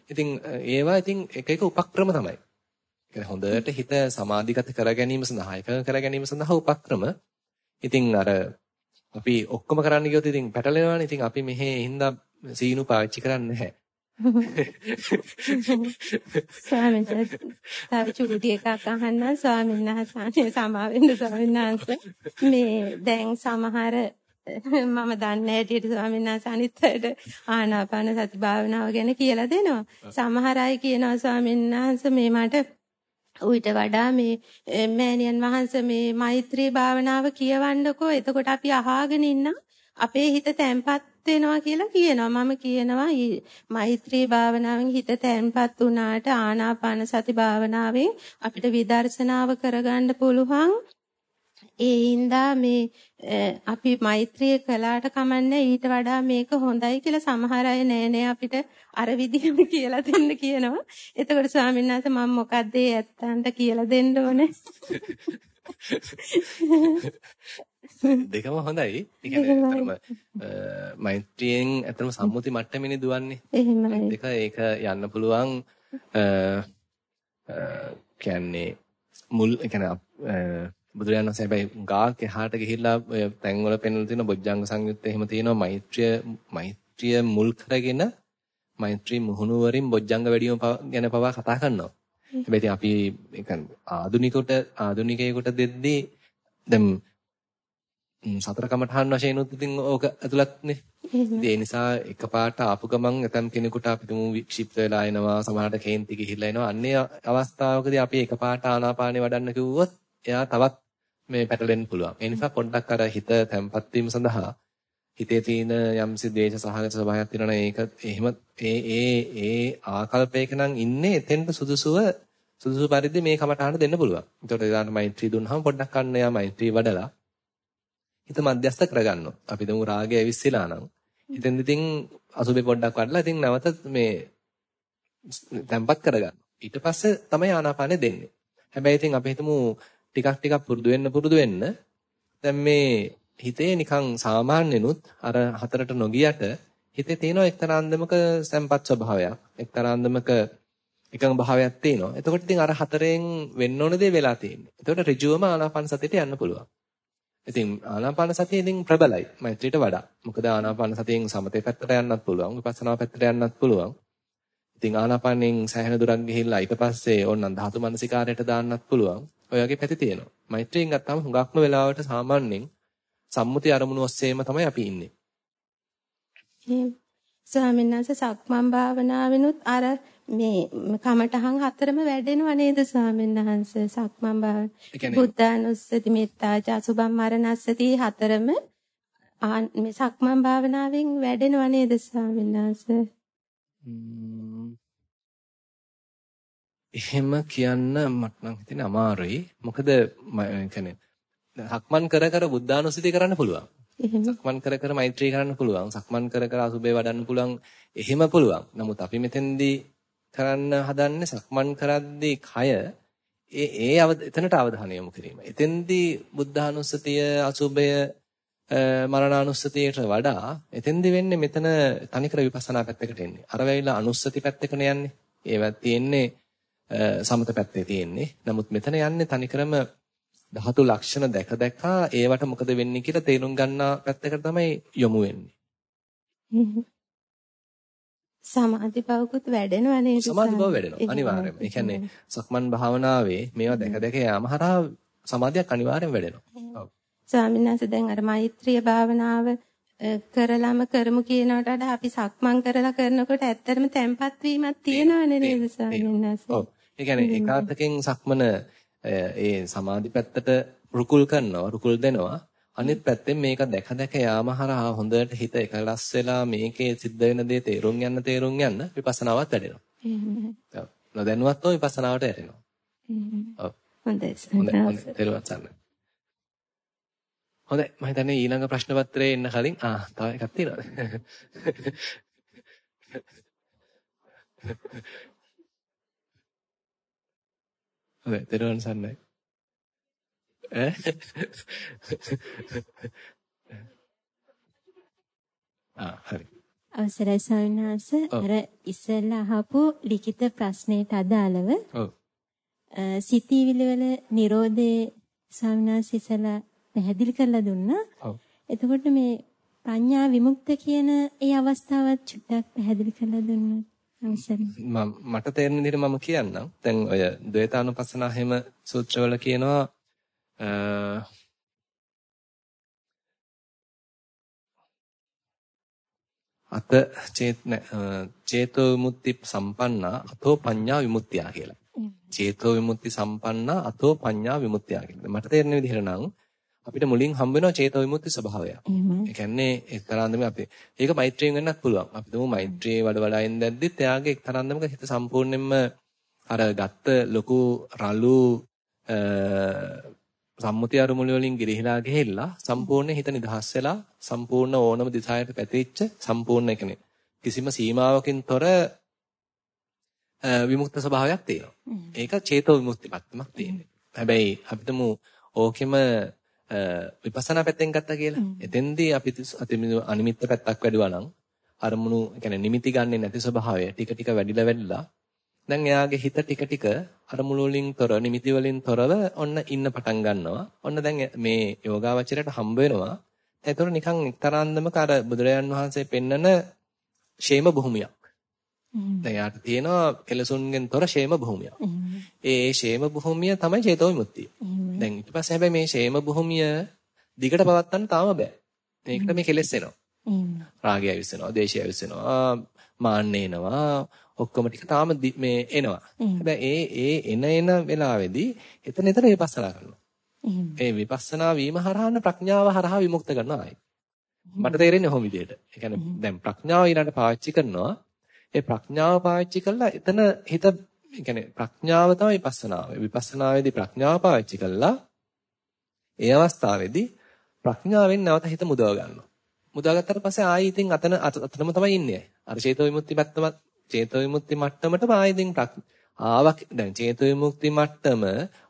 ඉතින් ඒවා ඉතින් එක එක උපක්‍රම තමයි. කියන්නේ හොඳට හිත සමාධිගත කර ගැනීම සඳහා එකඟ කර ගැනීම සඳහා උපක්‍රම. ඉතින් අර අපි ඔක්කොම කරන්න ගියොත් ඉතින් පැටලෙනවානේ. ඉතින් අපි මෙහි හින්දා සීනු පාවිච්චි කරන්නේ නැහැ. ස්වාමීන් වහන්සේ තව චුටි එකක් අහන්න ස්වාමීන් වහන්සේ සමාවෙන්න ස්වාමීන් වහන්සේ මේ දැන් සමහර මම දන්නේ හැටියට ස්වාමීන් වහන්සේ අනිත් අයට ආනාපාන සති භාවනාව ගැන කියලා දෙනවා. සමහර අය කියනවා ස්වාමීන් වහන්සේ මේ මට ඌට වඩා මේ මෑණියන් වහන්සේ මේ මෛත්‍රී භාවනාව කියවන්නකෝ එතකොට අපි අහාගෙන ඉන්න අපේ හිත තැම්පත් වෙනවා කියලා කියනවා. මම කියනවා මෛත්‍රී භාවනාවෙන් හිත තැන්පත් වුණාට ආනාපාන සති භාවනාවෙන් අපිට විදර්ශනාව කරගන්න පුළුවන්. ඒ හින්දා මේ අපි මෛත්‍රිය කළාට කමන්නේ ඊට වඩා මේක හොඳයි කියලා සමහර අය නෑ නෑ අපිට අර විදිහම <laughs> කියලා දෙන්න කියනවා. එතකොට ස්වාමීන් වහන්සේ මම මොකද්ද ඇත්තන්ට කියලා දෙන්න ඕනේ? <laughs> දෙකම හොඳයි. ඒ කියන්නේ මෛත්‍රියෙන් අතරම සම්මුති මට්ටමේනේ දුවන්නේ. එහෙමයි. දෙක ඒක යන්න පුළුවන් කියන්නේ මුල් කියන්නේ බුදුරජාණන් වහන්සේ හැබැයි ගාක් එහාට ගිහිල්ලා ඔය තැන්වල පෙන්වලා තියෙන බොජ්ජංග සංයුත්තේ එහෙම තියෙනවා මෛත්‍රිය මෛත්‍රිය මුල් කරගෙන මෛත්‍රී මුහුණුවරින් බොජ්ජංග වැඩිම ගැන පවා කතා කරනවා. හැබැයි අපි ආදුනිකට ආදුනිකයෙකුට දෙද්දී දැන් සතර කමඨහන් වශයෙන් උත් ඉතින් ඕක ඇතුළත්නේ. ඒ නිසා එකපාරට ආපු ගමන් නැතම් කෙනෙකුට අපි තුමු වික්ෂිප්ත වෙලා එනවා සමහරට කේන්ති ගිහිල්ලා එනවා. අන්නේ අවස්ථාවකදී අපි එකපාරට ආනාපානේ වඩන්න කිව්වොත් එයා තවත් මේ පැටලෙන්න පුළුවන්. ඒ නිසා පොඩ්ඩක් අර හිත තැම්පත් වීම සඳහා හිතේ තියෙන යම්සි ද්වේෂ සහගත ස්වභාවයක් තියෙනවා ඒක එහෙම ඒ ඒ ඒ ආකල්පයක නම් ඉන්නේ එතෙන්ට සුදුසුව සුදුසු පරිදි මේ කමටහන දෙන්න පුළුවන්. ඒතකොට එදාට මෛත්‍රී දුන්නාම පොඩ්ඩක් අන්න යා මෛත්‍රී වඩලා හිත මධ්‍යස්ත කරගන්නවා. අපි දමු රාගය ඇවිස්සලා නම් ඉතින් ඉතින් අසුබේ පොඩ්ඩක් වඩලා ඉතින් නැවත මේ තැම්පත් කරගන්නවා. ඊට පස්සේ තමයි ආනාපානෙ දෙන්නේ. හැබැයි ඉතින් අපි හිතමු ටිකක් ටිකක් පුරුදු වෙන්න පුරුදු වෙන්න දැන් මේ හිතේ නිකන් සාමාන්‍යනුත් අර හතරට නොගියට හිතේ තියෙන එක්තරා අන්දමක සම්පත් ස්වභාවයක් එක්තරා අන්දමක එකඟ භාවයක් තියෙනවා. එතකොට ඉතින් අර හතරෙන් වෙන්න ඕන දේ වෙලා තියෙන්නේ. එතකොට ඍජුවම ආනාපාන සතියට යන්න පුළුවන්. ඉතින් ආනාපාන සතිය ඉතින් ප්‍රබලයි මෛත්‍රියට වඩා. මොකද ආනාපාන සතියෙන් සමතේ පැත්තට යන්නත් පුළුවන්, විපස්සනා පැත්තට යන්නත් පුළුවන්. ඉතින් ආනාපානෙන් සෑහෙන දුරක් ගිහිල්ලා ඊට පස්සේ ඕනනම් ධාතු මනසිකාරයට දාන්නත් පුළුවන්. ඔය වගේ පැති තියෙනවා. මෛත්‍රියෙන් ගත්තාම හුඟක්ම වෙලාවට සාමාන්‍යයෙන් සම්මුති අරමුණු ඔස්සේම තමයි අපි ඉන්නේ. ස්වාමීන් සක්මන් භාවනාවෙනුත් අර මේ කමඨහන් හතරම වැඩෙනව නේද ස්වාමීන් වහන්සේ සක්මන් භාවන බුද්ධානුස්සති මෙත්තා චසුබම් මරණස්සති හතරම මේ සක්මන් භාවනාවෙන් වැඩෙනව නේද ස්වාමීන් වහන්සේ එහෙම කියන්න මට නම් හිතෙන්නේ අමාරුයි. මොකද يعني සක්මන් කර කර බුද්ධානුස්සතිය කරන්න පුළුවන්. සක්මන් කර කර මෛත්‍රී කරන්න පුළුවන්. සක්මන් කර කර අසුබේ වඩන්න පුළුවන්. එහෙම පුළුවන්. නමුත් අපි මෙතෙන්දී කරන්න හදන්නේ සක්මන් කරද්දී කය ඒ ඒ එතනට අවධානය යොමු කිරීම. එතෙන්දී බුද්ධානුස්සතිය අසුබය මරණානුස්සතියට වඩා එතෙන්දී වෙන්නේ මෙතන තනිකර විපස්සනා පැත්තකට එන්නේ. අර වෙයිලා අනුස්සති පැත්තකනේ යන්නේ. ඒවත් තියෙන්නේ සමත පැත්තේ තියෙන්නේ. නමුත් මෙතන යන්නේ තනිකරම ධාතු ලක්ෂණ දැක දැකා ඒවට මොකද වෙන්නේ කියලා තේරුම් ගන්නා පැත්තකට තමයි යොමු වෙන්නේ. සමාධි බවකුත් වැඩෙනවා නේද? සමාධි බව වැඩෙනවා අනිවාර්යයෙන්ම. ඒ කියන්නේ සක්මන් භාවනාවේ මේවා දැක දැක යාම හරහා සමාධියක් අනිවාර්යෙන් වැඩෙනවා. ඔව්. ස්වාමීන් වහන්සේ දැන් අර මෛත්‍රිය භාවනාව කරලම කරමු කියනකට වඩා අපි සක්මන් කරලා කරනකොට ඇත්තටම තැම්පත් වීමක් තියෙනවනේ නේද ස්වාමීන් වහන්සේ? ඔව්. ඒ කියන්නේ ඒකාන්තකෙන් සක්මන ඒ සමාධි පැත්තට රුකුල් කරනවා රුකුල් දෙනවා අනිත් පැත්තෙන් මේක දැක දැක යාම හරහා හොඳට හිත එකලස් වෙලා මේකේ සිද්ධ වෙන දේ තේරුම් යන්න තේරුම් යන්න විපස්සනාවත් වැඩෙනවා. එහෙමයි. ඔව්. නොදැනුවත්ව විපස්සනාවට යටෙනවා. ඔව්. හොඳයි. හොඳයි. තේරුවත් ගන්න. හොඳයි මම හිතන්නේ ඊළඟ ප්‍රශ්න පත්‍රයේ එන්න කලින් ආ තව එකක් තියෙනවා. <laughs> හොඳයි තේරුවන් සන්නයි. ඈ ආ හරි. අවසරයි ස්වාමීන් වහන්සේ අර ඉස්සෙල්ලා අහපු ලිඛිත ප්‍රශ්නෙට අදාළව ඔව් සිතීවිලි වල Nirodhe ස්වාමීන් වහන්සේ ඉස්සෙල්ලා පැහැදිලි කරලා දුන්නා. ඔව්. එතකොට මේ ප්‍රඥා විමුක්ත කියන ඒ අවස්ථාවත් චුට්ටක් පැහැදිලි කරලා දුන්නොත් අවසරයි. මට තේරෙන විදිහට මම කියන්නම්. දැන් ඔය ද්වේතානුපස්සනා හැම සූත්‍රවල කියනවා අත චේතෝ විමුක්ති සම්පන්නා අතෝ පඤ්ඤා විමුක්තිය කියලා. චේතෝ විමුක්ති සම්පන්නා අතෝ පඤ්ඤා විමුක්තිය කියලා. මට තේරෙන විදිහට නම් අපිට මුලින් හම්බ වෙනවා චේතෝ විමුක්ති ස්වභාවය. ඒ කියන්නේ එක්තරාන්දම අපි ඒක මෛත්‍රියෙන් වෙන්නත් පුළුවන්. අපි දුමු මෛත්‍රිය වඩ වඩා ඉඳද්දිත් එයාගේ එක්තරාන්දමක හිත සම්පූර්ණයෙන්ම අර ගත්ත ලොකු රළු සම්මුති අරමුණු වලින් ගිලිහිලා ගිහිල්ලා සම්පූර්ණ හිත නිදහස් වෙලා සම්පූර්ණ ඕනම දිශායට පැතිරිච්ච සම්පූර්ණ එකනේ කිසිම සීමාවකින් තොර විමුක්ත ස්වභාවයක් තියෙනවා. ඒක චේතෝ විමුක්ති පැත්තමක් තියෙන්නේ. හැබැයි අපිටම ඕකෙම විපස්සනා පැත්තෙන් ගත්තා කියලා. එතෙන්දී අපි අනිමිත්ත පැත්තක් වැඩුවා නම් අරමුණු يعني නිමිති ගන්නෙ නැති ස්වභාවය ටික ටික වැඩිලා වැඩිලා දැන් එයාගේ හිත ටික ටික අරමුණු වලින් තොර නිමිති වලින් තොරව ඔන්න ඉන්න පටන් ගන්නවා. ඔන්න දැන් මේ යෝගාවචරයට හම්බ වෙනවා. ඒතර නිකන් එක්තරාන්දමක අර බුදුරජාන් වහන්සේ පෙන්නන ෂේම භූමියක්. දැන් යාට තියෙනවා කෙලසුන්ගෙන් තොර ෂේම භූමියක්. ඒ ෂේම භූමිය තමයි චේතෝ විමුක්තිය. දැන් ඊට පස්සේ හැබැයි මේ ෂේම භූමිය දිගට පවත්වන්න තාම බෑ. ඒකට මේ කෙලස් එනවා. රාගය ඇවිස්සෙනවා, දේශය ඇවිස්සෙනවා, මාන්නය එනවා, ඔක්කොම ටික තාම මේ එනවා. හැබැයි ඒ ඒ එන එන වෙලාවේදී එතන එතන විපස්සනා කරනවා. ඒ විපස්සනා වීම හරහා ප්‍රඥාව හරහා විමුක්ත කරනවා ආයි. මට තේරෙන්නේ ඔහොම විදිහට. ඒ කියන්නේ දැන් ප්‍රඥාව ඊළඟට පාවිච්චි කරනවා. ඒ ප්‍රඥාව පාවිච්චි කළා එතන හිත ඒ කියන්නේ ප්‍රඥාව තමයි විපස්සනාව. විපස්සනාවේදී ප්‍රඥාව පාවිච්චි කළා ඒ අවස්ථාවේදී ප්‍රඥාවෙන් නැවත හිත මුදව ගන්නවා. මුදාගත්තට පස්සේ ආයි ඉතින් අතන අතනම තමයි ඉන්නේ. අර චේතෝ විමුක්ති පැත්තම චේතෝ විමුක්ති මට්ටමටම ආයි ඉතින් ආවක් දැන් චේතෝ විමුක්ති මට්ටම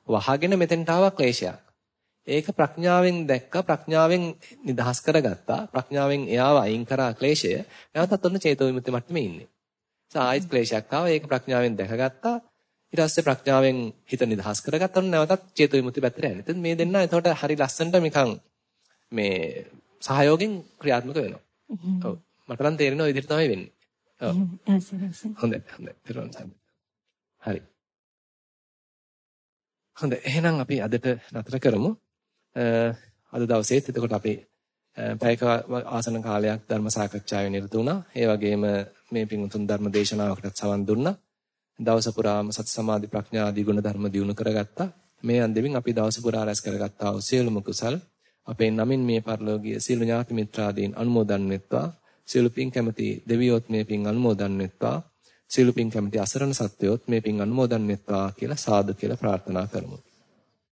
වහගෙන මෙතෙන්ට ආවා ක්ලේශයක්. ඒක ප්‍රඥාවෙන් දැක්ක ප්‍රඥාවෙන් නිදහස් කරගත්තා. ප්‍රඥාවෙන් එයාව අයින් කරා ක්ලේශය. නැවතත් ඔන්න චේතෝ විමුක්ති මට්ටමේ ඉන්නේ. ආයිත් ක්ලේශයක් ආවා. ඒක ප්‍රඥාවෙන් දැකගත්තා. ඊට පස්සේ ප්‍රඥාවෙන් හිත නිදහස් කරගත්තා. නැවතත් චේතෝ විමුක්ති පැත්තට යන්නේ. ඉතින් මේ දෙන්න එතකොට හරි ලස්සනට නිකන් මේ සහයෝගයෙන් ක්‍රියාත්මක වෙනවා. ඔව්. මට නම් තේරෙනවා විදිහට තමයි වෙන්නේ. ඔව්. හොඳයි හොඳයි. තේරුම් හරි. හොඳයි. එහෙනම් අපි අදට නතර කරමු. අද දවසේත් එතකොට අපි පැයක ආසන කාලයක් ධර්ම සාකච්ඡාවේ නිරත වුණා. ඒ වගේම මේ පින්තුන් ධර්ම දේශනාවකටත් සවන් දුන්නා. දවස පුරාම සති සමාධි ප්‍රඥා ආදී ගුණ ධර්ම දියුණු කරගත්තා. මේ අන්දමින් අපි දවස පුරා රැස් කරගත්තා වූ සියලුම කුසල් අපේ නමින් මේ පරිලෝකීය සියලු ඥාති මිත්‍රාදීන් අනුමෝදන් වෙත්වා. සියලු පින් කැමති දෙවියොත් මේ පින් අනුමෝදන් වෙත්වා. සියලු පින් කැමති අසරණ සත්වයොත් මේ පින් අනුමෝදන් වෙත්වා කියලා සාදු කියලා ප්‍රාර්ථනා කරමු.